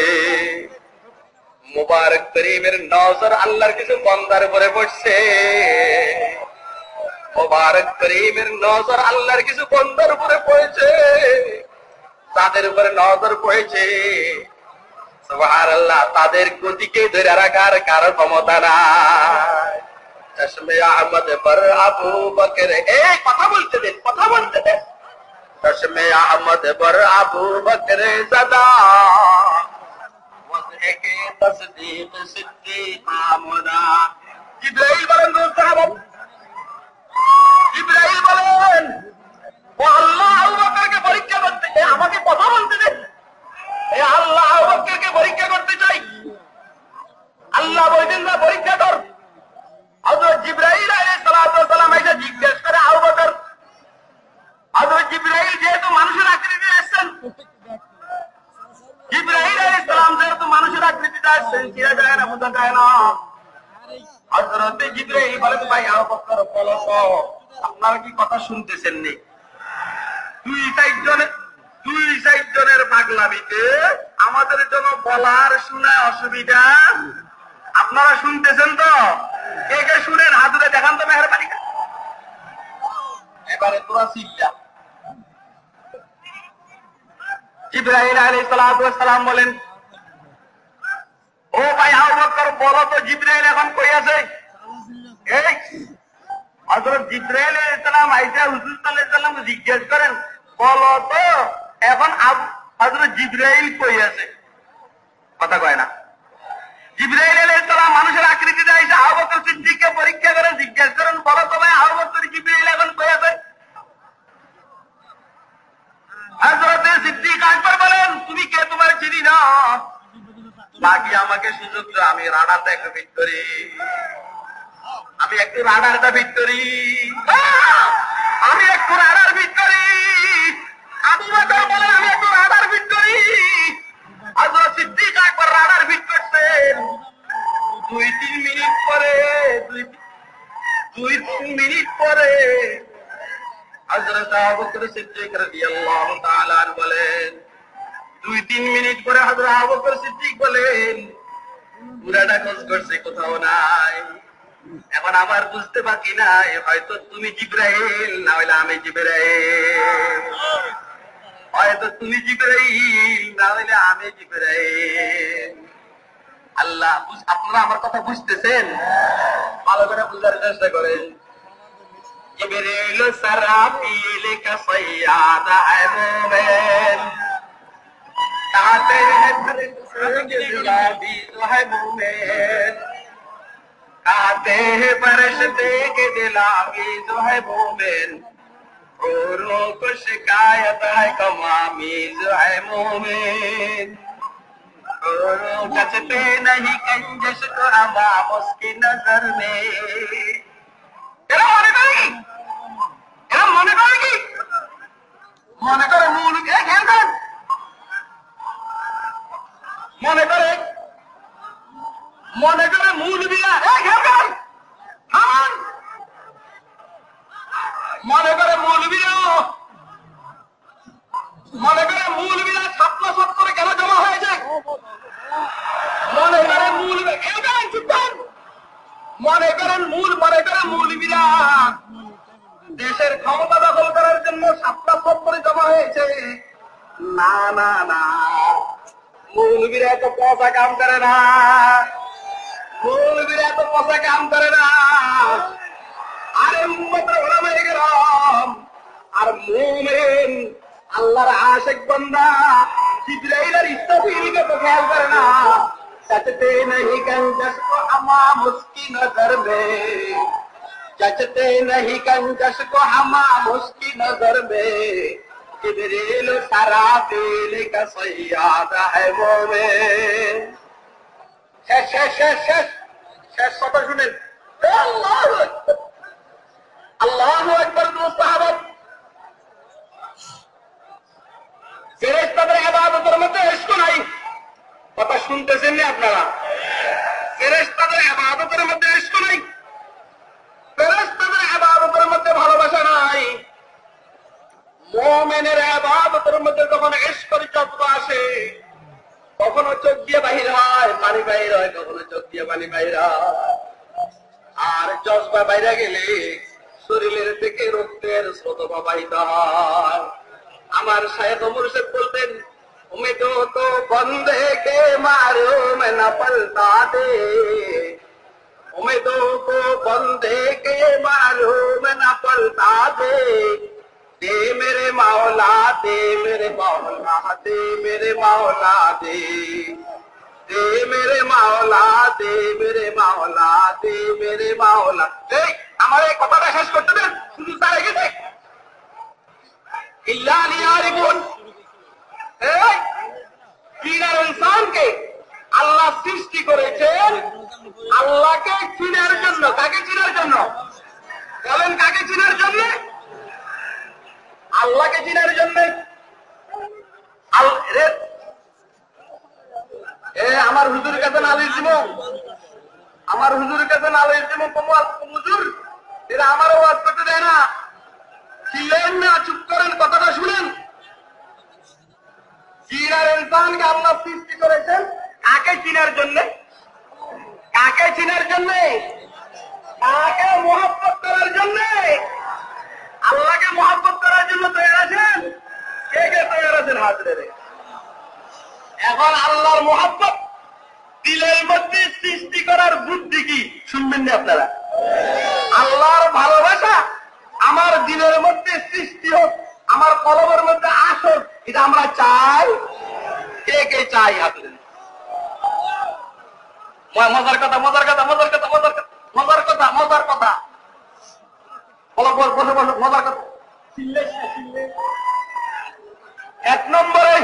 S1: মুবারক করিমের নজর আল্লাহর কিছু বন্দার উপরে পড়ছে। মুবারক করিমের নজর আল্লাহর কিছু বন্দার উপরে পড়েছে। তাদের উপরে নজর পড়েছে। সুবহানাল্লাহ, তাদের গতিকে ধরে রাখার কারও ক্ষমতা নাই। চশমে আহমদ পর আবু বকর এই কথা বলতে দেন কথা বলতে দেন চশমে আহমদ পর আবু বকর সদা ওয়াজহে কে তসদীক সিদ্দীক আমনা জিবরাইল বলেন দোস্ত ইব্রাহিম বলেন জিবরাইল আপনারা কি কথা শুনতেছেন নি দুই সাইড জনের দুই সাইড জনের পাগলামিতে আমাদের জন্য বলার শোনা অসুবিধা। আপনারা শুনতেছেন তো? কে কে শুনেন? হাতুরে দেখান তো মেহরবানি। এবারে তোরা শিখলা ইব্রাহিম ওয়াস সালাম বলেন, ও ভাই, আবু বকর বলো তো জিব্রাইল এখন কই আছে? মানুষের আকৃতিতে আইসা আবু বকর পরীক্ষা করে জিজ্ঞেস করেন, বলো তো ভাই, আবু জিব্রাইল এখন কই আছে? হযরত সিদ্দিক বলেন, তুমি কে? তোমার চিনি না? বাকি আমাকে সুযোগ আমি একটু ফিট করি। আমি একটু রাডারটা করি। আমি একটু রাডার আবু বলে আমি একটু রাডার করি। হযরত সিদ্দিক আকবর রাডার দুই তিন মিনিট পরে, দুই তিন মিনিট পরে সিদ্দিক রাদিয়াল্লাহু তাআলা বলেন, দুই তিন মিনিট পরে সিদ্দিক বলেন পুরাটা খোঁজ করছে, কোথাও নাই। এখন আমার বুঝতে পারি না হয়তো তুমি জিব্রাইল, না হইলে আমি জিব্রাইল। হয়তো তুমি জিব্রাইল, না হইলে আমি জিব্রাইল। আল্লাহ আপনারা আমার কথা বুঝতেছেন? ভালো করে বুঝার চেষ্টা করেন। জিব্রাইল সারাফিল কা সাইয়াদ আমুমেন তাতে হে ফেরেশতা কে জিলাবি হয় মুমেন आते हैं बरसते के दिलावी जो है मोमिन औरों को शिकायत है कमामी जो है मोमिन औरों कचते नहीं कंजस को अमाम उसकी नजर में क्या মনে करेगी क्या এরা करेगी করে কি মনে করে মৌলিক খেয়াল করেন মনে করে মনে করে মূল বিয়া। মনে করে মূল বিয়া মনে করে মূল বিয়া ছাত্র ছাত্র কেন জমা হয়েছে মনে করে মূল বিয়া। মনে করেন মূল মনে করেন মৌলবীরা দেশের ক্ষমতা দখল করার জন্য সাতটা সত্তরে জমা হয়েছে না না না মৌলবীরা এত পয়সা কাম করে না মৌলবীরা এত পয়সা কাম করে না আরে উম্মতের ওলামা গেলাম আর মুমিন আল্লাহর আশেক বান্দা জিব্রাইল আর ইসরাফিলকে তো খেয়াল করে না चचते नहीं कंजस को हमाम उसकी नजर में चचते नहीं कंजस को हमाम उसकी नजर में जिब्रील सराफील का सयाद है वो में শেষ শেষ শেষ শেষ। শেষ কথা শুনেন। আল্লাহ একবার আবাদতের মধ্যে শুনতেছেন না আপনারা? ফেরেস্তাদের আবাদতের মধ্যে মধ্যে ভালোবাসা নাই। মোমেনের আবাদতের মধ্যে যখন আসে কখনো চোখ দিয়ে বাহির হয় পানি বাহির হয়, কখনো চোখ দিয়ে পানি বাহির হয়। আর চশমা বাইরে গেলে শরীরের থেকে রক্তের স্রোত প্রবাহিত হয়। আমার শাহেদ মুর্শেদ বলতেন উমে তো বন্ধে কে মারো না দে উমে তো তো বন্ধে কে মারো, মে না পলতা দে दे মেরে মাওলা দে মেরে মাওলা দে মেরে মাওলা দে দে মেরে মাওলা দে মেরে মাওলা দে মেরে মাওলা এই, আমার এই কথাটা শেষ করতে দেন, শুধু তার এগেছে ইল্লানি আরিফুন এই, কিনার ইনসানকে আল্লাহ সৃষ্টি করেছেন, আল্লাহকে চিনার জন্য, কাকে চিনার জন্য? বলেন, কাকে চিনার জন্য? আল্লাহকে চিনার জন্য। আমার হুজুর কাছে নালিশ দিব। আমার হুজুর কাছে নালিশ দিব হুজুর, এরা আমার ওয়াজ করতে দেয় না। ছিলেন না, চুপ করেন, কথাটা শুনেন। চিনার ইনসানকে আল্লাহ সৃষ্টি করেছেন। কাকে চিনার জন্য? কাকে চিনার জন্য? কাকে মোহাব্বত করার জন্য? আল্লাহকে মোহাব্বত করার জন্য তৈরি আছেন? কে কে তৈরি আছেন হাত রে? এখন আল্লাহর মোহাব্বত, দিলের মধ্যে সৃষ্টি করার বুদ্ধি কি? শুনবেন না আপনারা। আল্লাহর ভালোবাসা আমার দিলের মধ্যে সৃষ্টি হোক, আমার কলমের মধ্যে আসুক, এটা আমরা চাই। কে কে চাই হাতে মজার কথা মজার কথা মজার কথা মজার কথা মজার কথা মজার কথা। এক নম্বরে,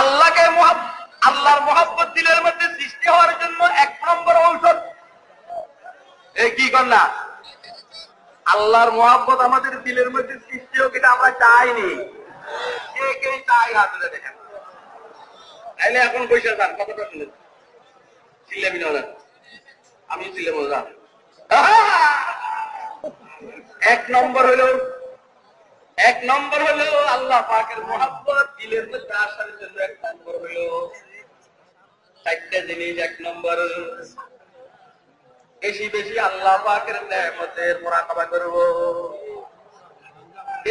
S1: আল্লাহকে আল্লাহর মহাব্বত দিলের মধ্যে সৃষ্টি হওয়ার জন্য এক নম্বর ঔষধ। এই কি না আল্লাহর মহাব্বত আমাদের দিলের মধ্যে সৃষ্টি হোক এটা আমরা চাইনি। কে কে চাই হাত দেখেন। তাইলে এখন পয়সা যান কতটা শুনেন? আমি চিল্লে এক নম্বর হলো এক নম্বর হলো আল্লাহ পাকের মহাব্বত, দিলের মধ্যে আসার জন্য এক নম্বর হলো চারটা জিনিস এক নম্বর। বেশি বেশি আল্লাহ পাকের নেমতের মোরাকাবা করব।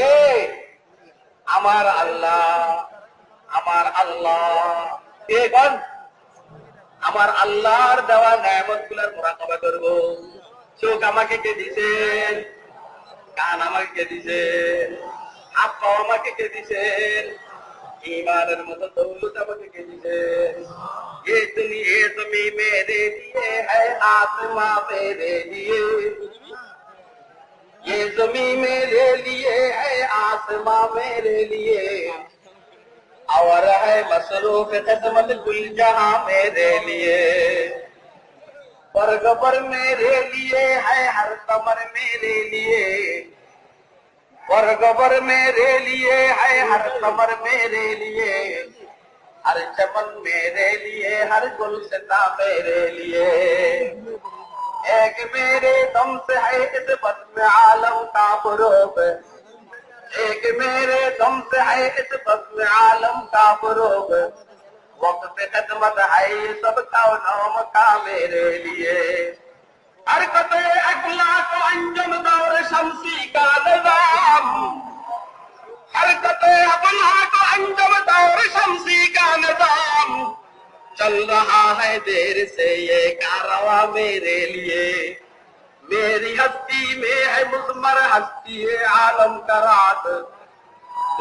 S1: এ, আমার আল্লাহ আমার আল্লাহ। গন আমার আল্লাহর দেওয়া নেমতগুলার মোরাকাবা করব। চোখ আমাকে কে দিছেন কান আমাকে কে দিছেন হাত পা আমাকে কে দিছেন ایمانر مت دولت ابد کے لیے یہ دنیا زمین میرے لیے ہے آسماں میرے لیے یہ زمین میرے لیے ہے آسماں میرے لیے اور ہے مصروف قسمت گل جہاں میرے لیے برگبر میرے لیے ہے، ہر کمر میرے لیے۔ برگبر میرے لیے ہے، ہر کمر میرے لیے۔ ہر چمن میرے لیے، ہر گل ستا میرے لیے۔ ایک میرے دم سے ہے، اس بس میں عالم کا فروغ۔ ایک میرے دم سے ہے، اس بس میں عالم کا فروغ۔ वक्त लिए। हरकत अगला को अंजम दौर शमसी का निजाम। हरकत अगला को अंजम दौर शमसी का निजाम। चल रहा है देर से ये कारवा मेरे लिए। मेरी हस्ती में है मुजमर हस्ती है आलम का रात।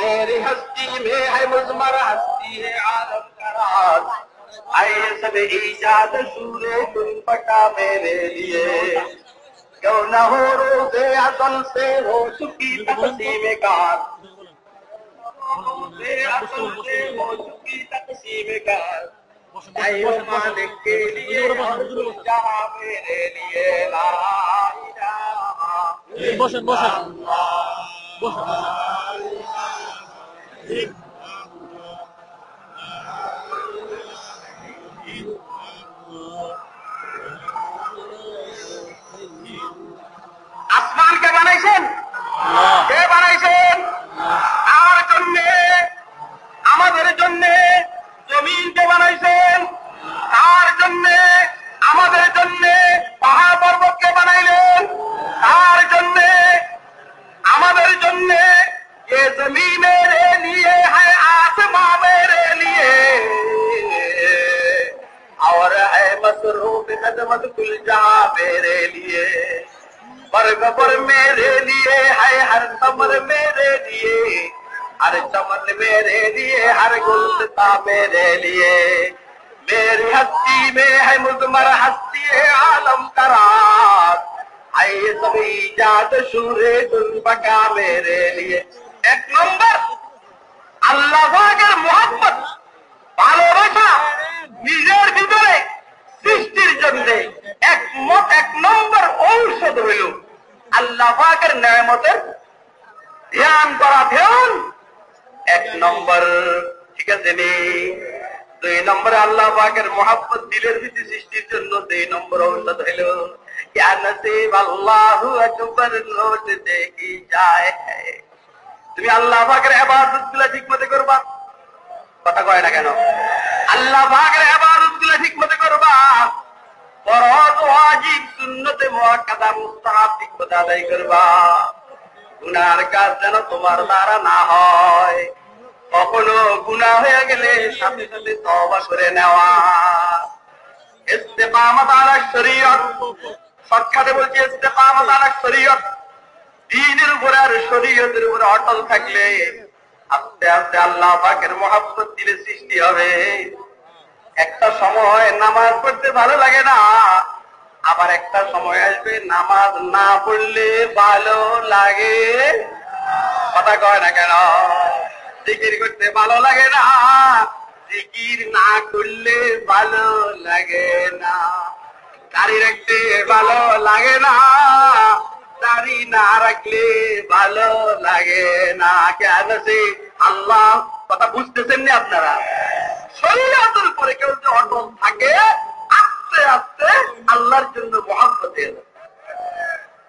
S1: मेरी हस्ती में है मुजमर हस्ती है आलम آئے سب ایجاد سورے گل پٹا میرے لیے۔ کیوں نہ ہو روزے ازل سے ہو چکی تقسیم کار۔ بوشن بوشن۔ بوشن۔ इलाहा
S2: বসেন বসেন বসেন
S1: আসমানকে বানাইছেন
S2: আল্লাহ
S1: কে বানাইছেন আমার জন্য আমাদের জন্য জমিনকে বানাইছেন তার জন্য আমাদের জন্য পাহাড় পর্বতকে বানাইলেন তার জন্য আমাদের জন্য ये जमीन मेरे लिए है आसमां मेरे लिए और है मसरूफ खदमत कुल जहां मेरे लिए वर्ग पर मेरे लिए है हर समर मेरे लिए हर चमन मेरे लिए हर गुलता मेरे लिए मेरी हस्ती में है मुजमर हस्ती है आलम करार आइए सभी जात सूरे तुम बका मेरे लिए एक नंबर আল্লাহ পাকের মোহাম্মত ভালোবাসা নিজের ভিতরে সৃষ্টির জন্য একমত, এক নম্বর ঔষধ হইল আল্লাহ পাকের ন্যায়মতের ধ্যান করা, ধ্যান। এক নম্বর, ঠিক আছে নেই দুই নম্বরে আল্লাহ পাকের মহাব্বত, দিলের ভিত্তি সৃষ্টির জন্য দুই নম্বর ঔষধ হইল তুমি আল্লাহ পাকের আবাদতগুলা ঠিক মতো করবা? কথা কয় না কেন? আল্লাহ পাকের ইবাদত করবা। ওয়াজিব সুন্নতে মুআক্কাদা মুস্তাহাব আদায় করবা। গুনার কাজ যেন তোমার দ্বারা না হয়। কখনো হয়ে গেলে সাথে সাথে করে নেওয়া। শরীয়ত। বলছি শরীয়ত। উপরে আর শরীয়তের উপরে অটল থাকলে আস্তে আস্তে আল্লাহ পাকের মহাব্বত দিলে সৃষ্টি হবে। একটা সময় নামাজ পড়তে ভালো লাগে না, আবার একটা সময় আসবে নামাজ না পড়লে ভালো লাগে কথা কয় না কেন? জিকির করতে ভালো লাগে না, জিকির না করলে ভালো লাগে না। গাড়ি রাখতে ভালো লাগে না দাড়ি না রাখলে ভালো লাগে না। কেন সে আল্লাহ কথা বুঝতেছেন না আপনারা? শরীয়তের উপরে কেউ যে অটল থাকে আস্তে আস্তে আল্লাহর জন্য মহাব্বতের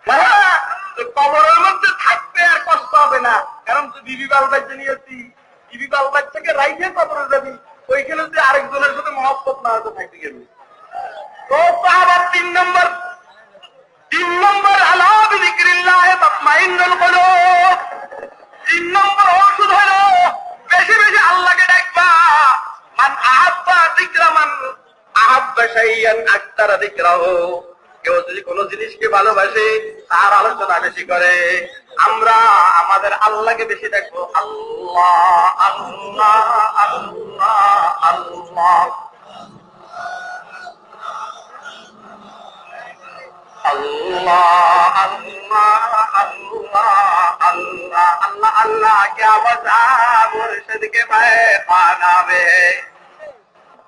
S1: হ্যাঁ, কবরের মধ্যে থাকতে আর কষ্ট হবে না। কারণ তুই বিবি বাল বাচ্চা নিয়েছি। বিবি বাল বাচ্চাকে রাইখে কবরে যাবি। ওইখানে তুই আরেকজনের সাথে মহব্বত না হতে থাকতে কেউ যদি কোনো জিনিসকে ভালোবাসে তার আলোচনা বেশি করে আমরা আমাদের আল্লাহকে বেশি দেখব আল্লাহ আল্লাহ আল্লাহ আল্লাহ আল্লাহ আল্লাহ আল্লাহ আল্লাহ আল্লাহ আল্লাহ কে আওয়াজ মুর্শিদ কে পানাবে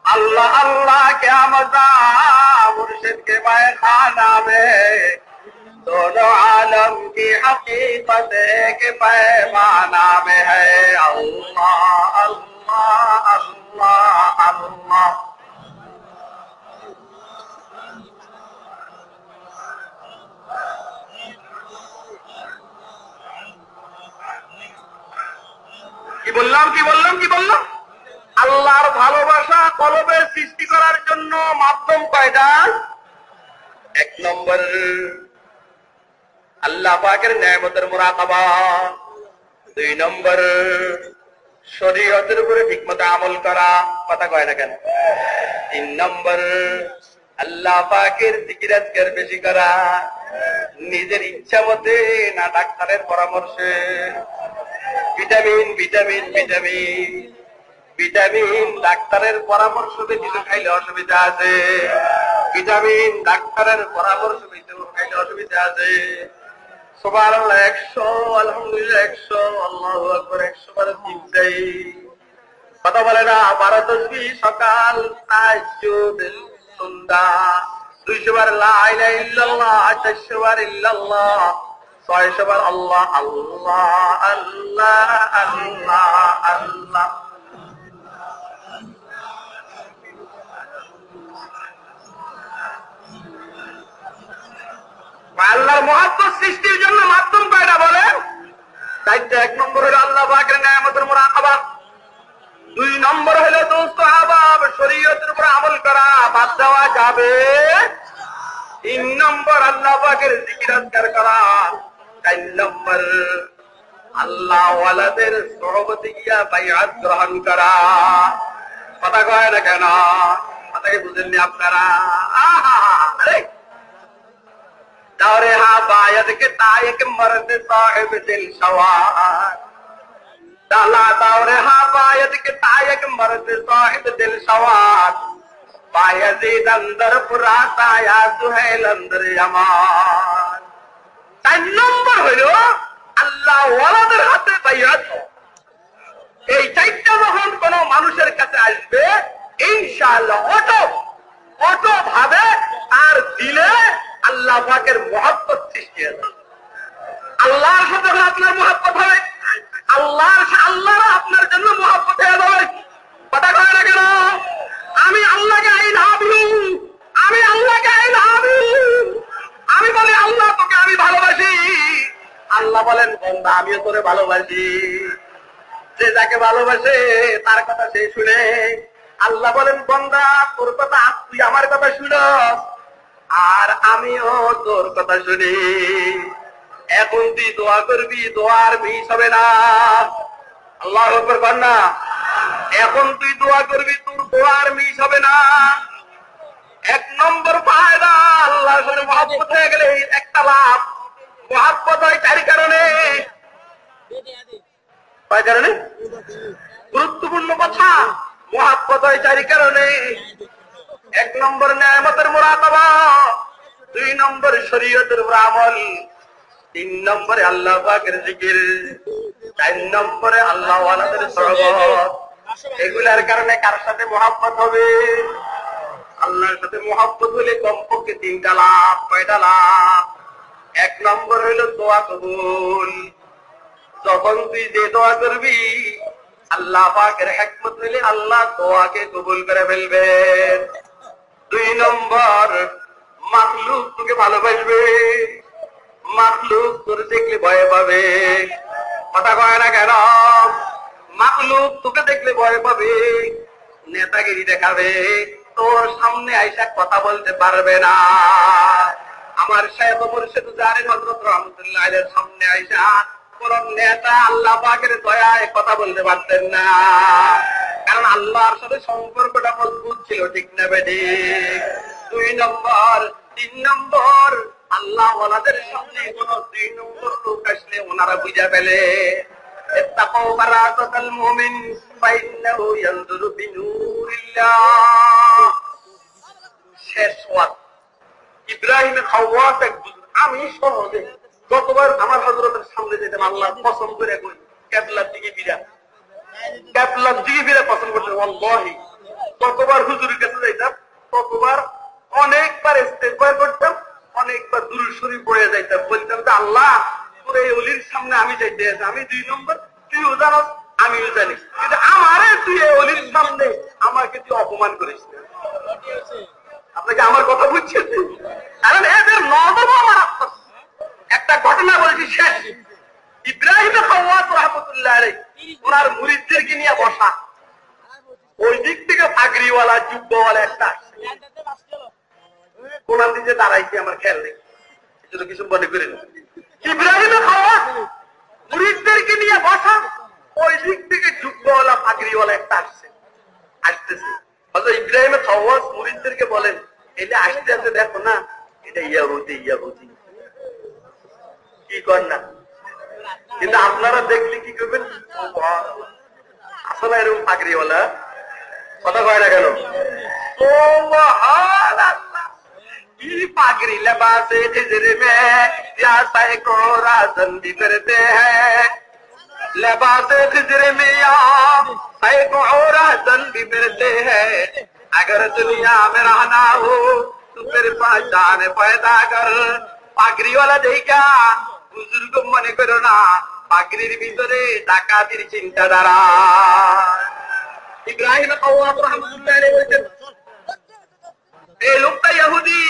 S1: اللہ اللہ کیا مزہ مرشد کے میں خانہ میں دونوں عالم کی حقیقت ایک پیمانہ میں ہے اللہ اللہ اللہ اللہ কি বললাম কি বললাম কি বললাম আল্লাহর ভালোবাসা কলবে সৃষ্টি করার জন্য মাধ্যম কয়টা এক নম্বর, আল্লাহ পাকের ন্যায়মতের মোরাকাবা। দুই নম্বর, শরীয়তের উপরে ঠিকমতো আমল করা, কথা কয় না কেন? তিন নম্বর, আল্লাহ পাকের জিকিরাজকার বেশি করা। নিজের ইচ্ছা মতে না ডাক্তারের পরামর্শে। Vitamin vitamin vitamin. ভিটামিন ডাক্তারের পরামর্শ কিছু খাইলে অসুবিধা আছে। ভিটামিন ডাক্তারের পরামর্শ কিছু খাইলে অসুবিধা আছে। সবার একশো, আলহামদুলিল্লাহ, একশো, আল্লাহ আকবর, একশো বারে তিন চাই। কথা বলে না, বারো তসবি সকাল সন্ধ্যা দুইশো বার লা ইলাহা ইল্লাল্লাহ চারশো বার ইল্লাল্লাহ, ছয়শো বার আল্লাহ আল্লাহ আল্লাহ আল্লাহ আল্লাহ। আল্লাহর মহাত্ম সৃষ্টির জন্য মাধ্যম কয়টা বলে চারটা, এক নম্বর হলো আল্লাহ পাকের নিয়ামতের মোরাকাবা দুই নম্বর হলো দোস্ত আবাব, শরীয়তের উপর আমল করা। বাদ দেওয়া যাবে। তিন নম্বর আল্লাহ পাকের জিকিরাজগার করা। চার নম্বর আল্লাহ ওয়ালাদের সহবতে গিয়া বাইয়াত গ্রহণ করা। কথা কয় না কেন? কথাকে বুঝেননি আপনারা? আহা, আরে! دور باید کے تائک مرد صاحب دل سوار دالا دور باید کے تائک مرد صاحب دل سوار بایزید اندر پراتا یا سہیل اندر یمان তার নম্বর হইল আল্লাহ ওয়ালাদের হাতে বাইয়াত এই চারটা যখন কোন মানুষের কাছে আসবে ইনশাআল্লাহ অটো অটো ভাবে আর দিলে আল্লাহ পাকের মহাব্বত সৃষ্টি হবে আল্লাহর সাথে আপনার মহাব্বত হবে। আল্লাহর আল্লাহ আপনার জন্য মহাব্বত হয়ে যাবে। কথা কয় না কেন? আমি আল্লাহকে আই লাভ আমি আল্লাহকে আই লাভ আমি বলি, আল্লাহ তোকে আমি ভালোবাসি। আল্লাহ বলেন বন্ধা আমিও তোরে ভালোবাসি। যে যাকে ভালোবাসে, তার কথা সে শুনে। আল্লাহ বলেন বন্ধা তোর কথা, তুই আমার কথা শুনো আর আমিও তোর কথা শুনি। এখন তুই দোয়া করবি, দোয়ার মিস হবে না। আল্লাহ কর না। এখন তুই দোয়া করবি, তোর দোয়ার মিস হবে না। এক নম্বর ফায়দা আল্লাহ মহাব্বত হয়ে গেলে একটা লাভ। মহাব্বত হয় চারি কারণে। কয় কারণে? গুরুত্বপূর্ণ কথা, মহাব্বত হয় চারি কারণে। এক নম্বর ন্যায়ামতের মোরাকাবা, দুই নম্বর শরীয়তের আমল, তিন নম্বরে আল্লাহ পাকের জিকির, চার নম্বরে আল্লাহ ওয়ালাদের এগুলার কারণে কার সাথে মহাব্বত হবে? আল্লাহর সাথে মহাব্বত হলে কমপক্ষে তিনটা লাভ, কয়টা লাভ? এক নম্বর হইল দোয়া কবুল। যখন তুই যে দোয়া করবি, আল্লাহ পাকের হেকমত হইলে আল্লাহ দোয়াকে কবুল করে ফেলবেন। দুই নম্বর, মাখলুক তোকে ভালোবাসবে। মাখলুক তোর দেখলে ভয় পাবে। কথা কয় না কেন? মাখলুক তোকে দেখলে ভয় পাবে। নেতাগিরি দেখাবে। তোর সামনে আইসা কথা বলতে পারবে না। আমার সাহেব মুর্শিদ জারেন হজরত রহমতুল্লাহ সামনে আইসা কোন নেতা আল্লাহ পাকের দয়ায় কথা বলতে পারতেন না। কারণ আল্লাহর সাথে সম্পর্কটা মজবুত ছিল ঠিক না বেডি দুই নম্বর তিন নম্বর আল্লাহ ওনাদের সামনে কোন দুই নম্বর লোক আসলে ওনারা বুঝা পেলে اتقوا مراتب المؤمن فإنه ينظر بنور الله শেষ ওয়াক্ত ইব্রাহিমের খাওয়াত এক বুজুর্গ। আমি সহজে যতবার আমার হজরতের সামনে যেতাম আল্লাহ পছন্দ করে কই ক্যাবলার দিকে বিরা ক্যাবলার দিকে বিরা পছন্দ করতে অল্লাহি ততবার হুজুরের কাছে যাইতাম, ততবার অনেকবার ইস্তেগফার করতাম, অনেকবার দূর শরীফ পড়ে যাইতাম। বলতাম যে, আল্লাহ তোর অলির সামনে আমি যাইতে আছি, আমি দুই নম্বর, তুইও জানাস, আমিও জানি। কিন্তু আমারে তুই অলির সামনে আমাকে তুই অপমান করিস। আপনাকে আমার কথা বুঝছেন? কারণ এদের নজর আমার একটা ঘটনা বলছি শেষ। ইব্রাহিম খাওয়াত রহমতুল্লাহ ওনার মুরিদদেরকে নিয়ে বসা। ওই দিক থেকে ফাগরিওয়ালা যুব্বওয়ালা একটা। কোনার দিকে দাঁড়াইছে, আমার খেয়াল নেই। এজন্য কিছু মনে করি না ইব্রাহিম মুরিদদেরকে নিয়ে বসা, ওই দিক থেকে একটা আসছে। আসতেছে। হয়তো ইব্রাহিম খাওয়াত মুরিদদেরকে বলেন এটা আসতে আসতে দেখো না, এটা ইয়াহুদি ইয়াহুদি। কি কর না? কিন্তু আপনারা দেখলে কি করবেন? আসলে এরকম পাগড়িওয়ালা কথা কয় না কেন? لباس خزر میں پیاسا کو رازن بھی بھی کرتے ہیں اگر دنیا میں رہنا ہو تو پھر پہچان پیدا کر پاگری والا دیکھا بزرگ من کرو না পাগরির ভিতরে ডাকাতির دارا ইব্রাহিম এই লোকটা ইহুদি।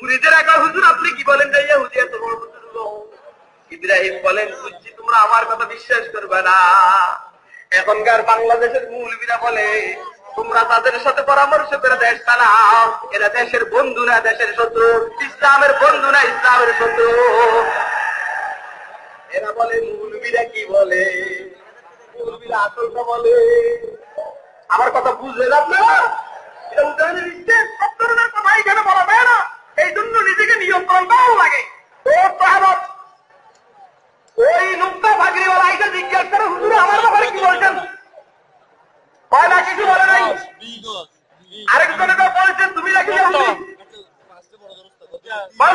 S1: মুরিদের একা হুজুর, আপনি কি বলেন যে ইহুদি এত বড় ইব্রাহিম বলেন, বুঝছি, তোমরা আমার কথা বিশ্বাস করবে না। এখনকার বাংলাদেশের মৌলবীরা বলে, তোমরা তাদের সাথে পরামর্শ করে দেশ চালাও। এরা দেশের বন্ধু না, দেশের শত্রু। ইসলামের বন্ধু না, ইসলামের শত্রু। এরা বলে, মৌলবীরা কি বলে? আমার কথা বুঝলেন আপনারা? এটা উদাহরণের ইচ্ছে সব ধরনের কথা এখানে বলা যায় না? এই জন্য নিজেকে নিয়ন্ত্রণ করাও লাগে। ও সাহাবত ওই নুক্তা ভাগরিওয়ালা আইসা জিজ্ঞাসা করে হুজুর আমার ব্যাপারে কি বলছেন? হয় না কিছু বলে নাই। আরেকজনে তো বলছেন তুমি নাকি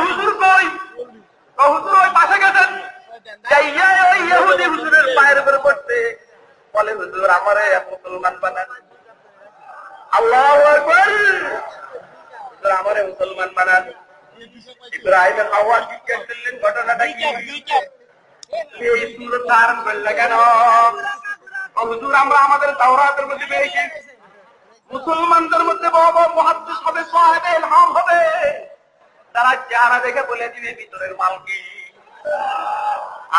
S1: হুজুর কই? হুজুর ওই পাশে গেছেন। ওই ইহুদি হুজুরের পায়ের উপরে পড়তে। বলে, হুজুর, আমারে মুসলমান বানান। আল্লাহ হুজুর, আমারে মুসলমান বানান। ইব্রাহিমের হাওয়া জিজ্ঞেস করলেন, ঘটনাটা কি? এই সুরত ধারণ করলে কেন? হুজুর, আমরা আমাদের তাওরাতের মধ্যে পেয়েছি। মুসলমানদের মধ্যে বড় মহাদ্দেশ হবে, সাহেব ইলহাম হবে। তারা চেহারা দেখে বলে দিবে, ভিতরের মাল কি?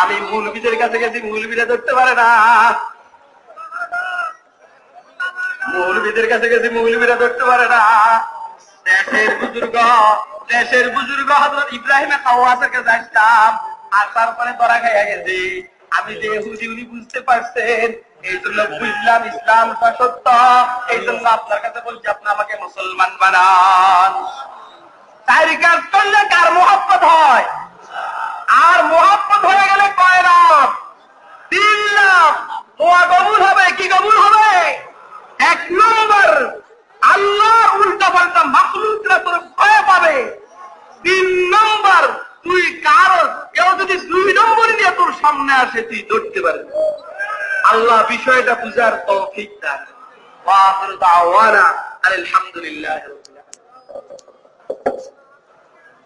S1: আমি মৌলবীদের কাছে গেছি মৌলবীরা ধরতে পারে না। মৌলবীদের কাছে গেছি, মৌলবীরা ধরতে পারে না। দেশের বুজুর্গ দেশের বুজুর্গ হজরত ইব্রাহিমে খাওয়াসের কাছে আসতাম আর তারপরে ধরা খাইয়া গেছি। আমি যে হুদি উনি বুঝতে পারছেন, এই জন্য বুঝলাম ইসলামটা সত্য। এই জন্য আপনার কাছে বলছি, আপনি আমাকে মুসলমান বানান। তাই কাজ করলে কার মোহাব্বত হয়? আর মোহাব্বত হয়ে গেলে কয় লাভ? তিন লাভ। দোয়া কবুল হবে কি কবুল হবে? এক নম্বর আল্লাহর উল্টা পাল্টা মাকলুকরা তোর ভয় পাবে। তিন নম্বর, তুই কার, কেউ যদি দুই নম্বর নিয়ে তোর সামনে আসে, তুই ধরতে পারবি আল্লাহ বিষয়টা বুঝার তৌফিক দান। ওয়া আখিরু দাওয়ানা আলহামদুলিল্লাহ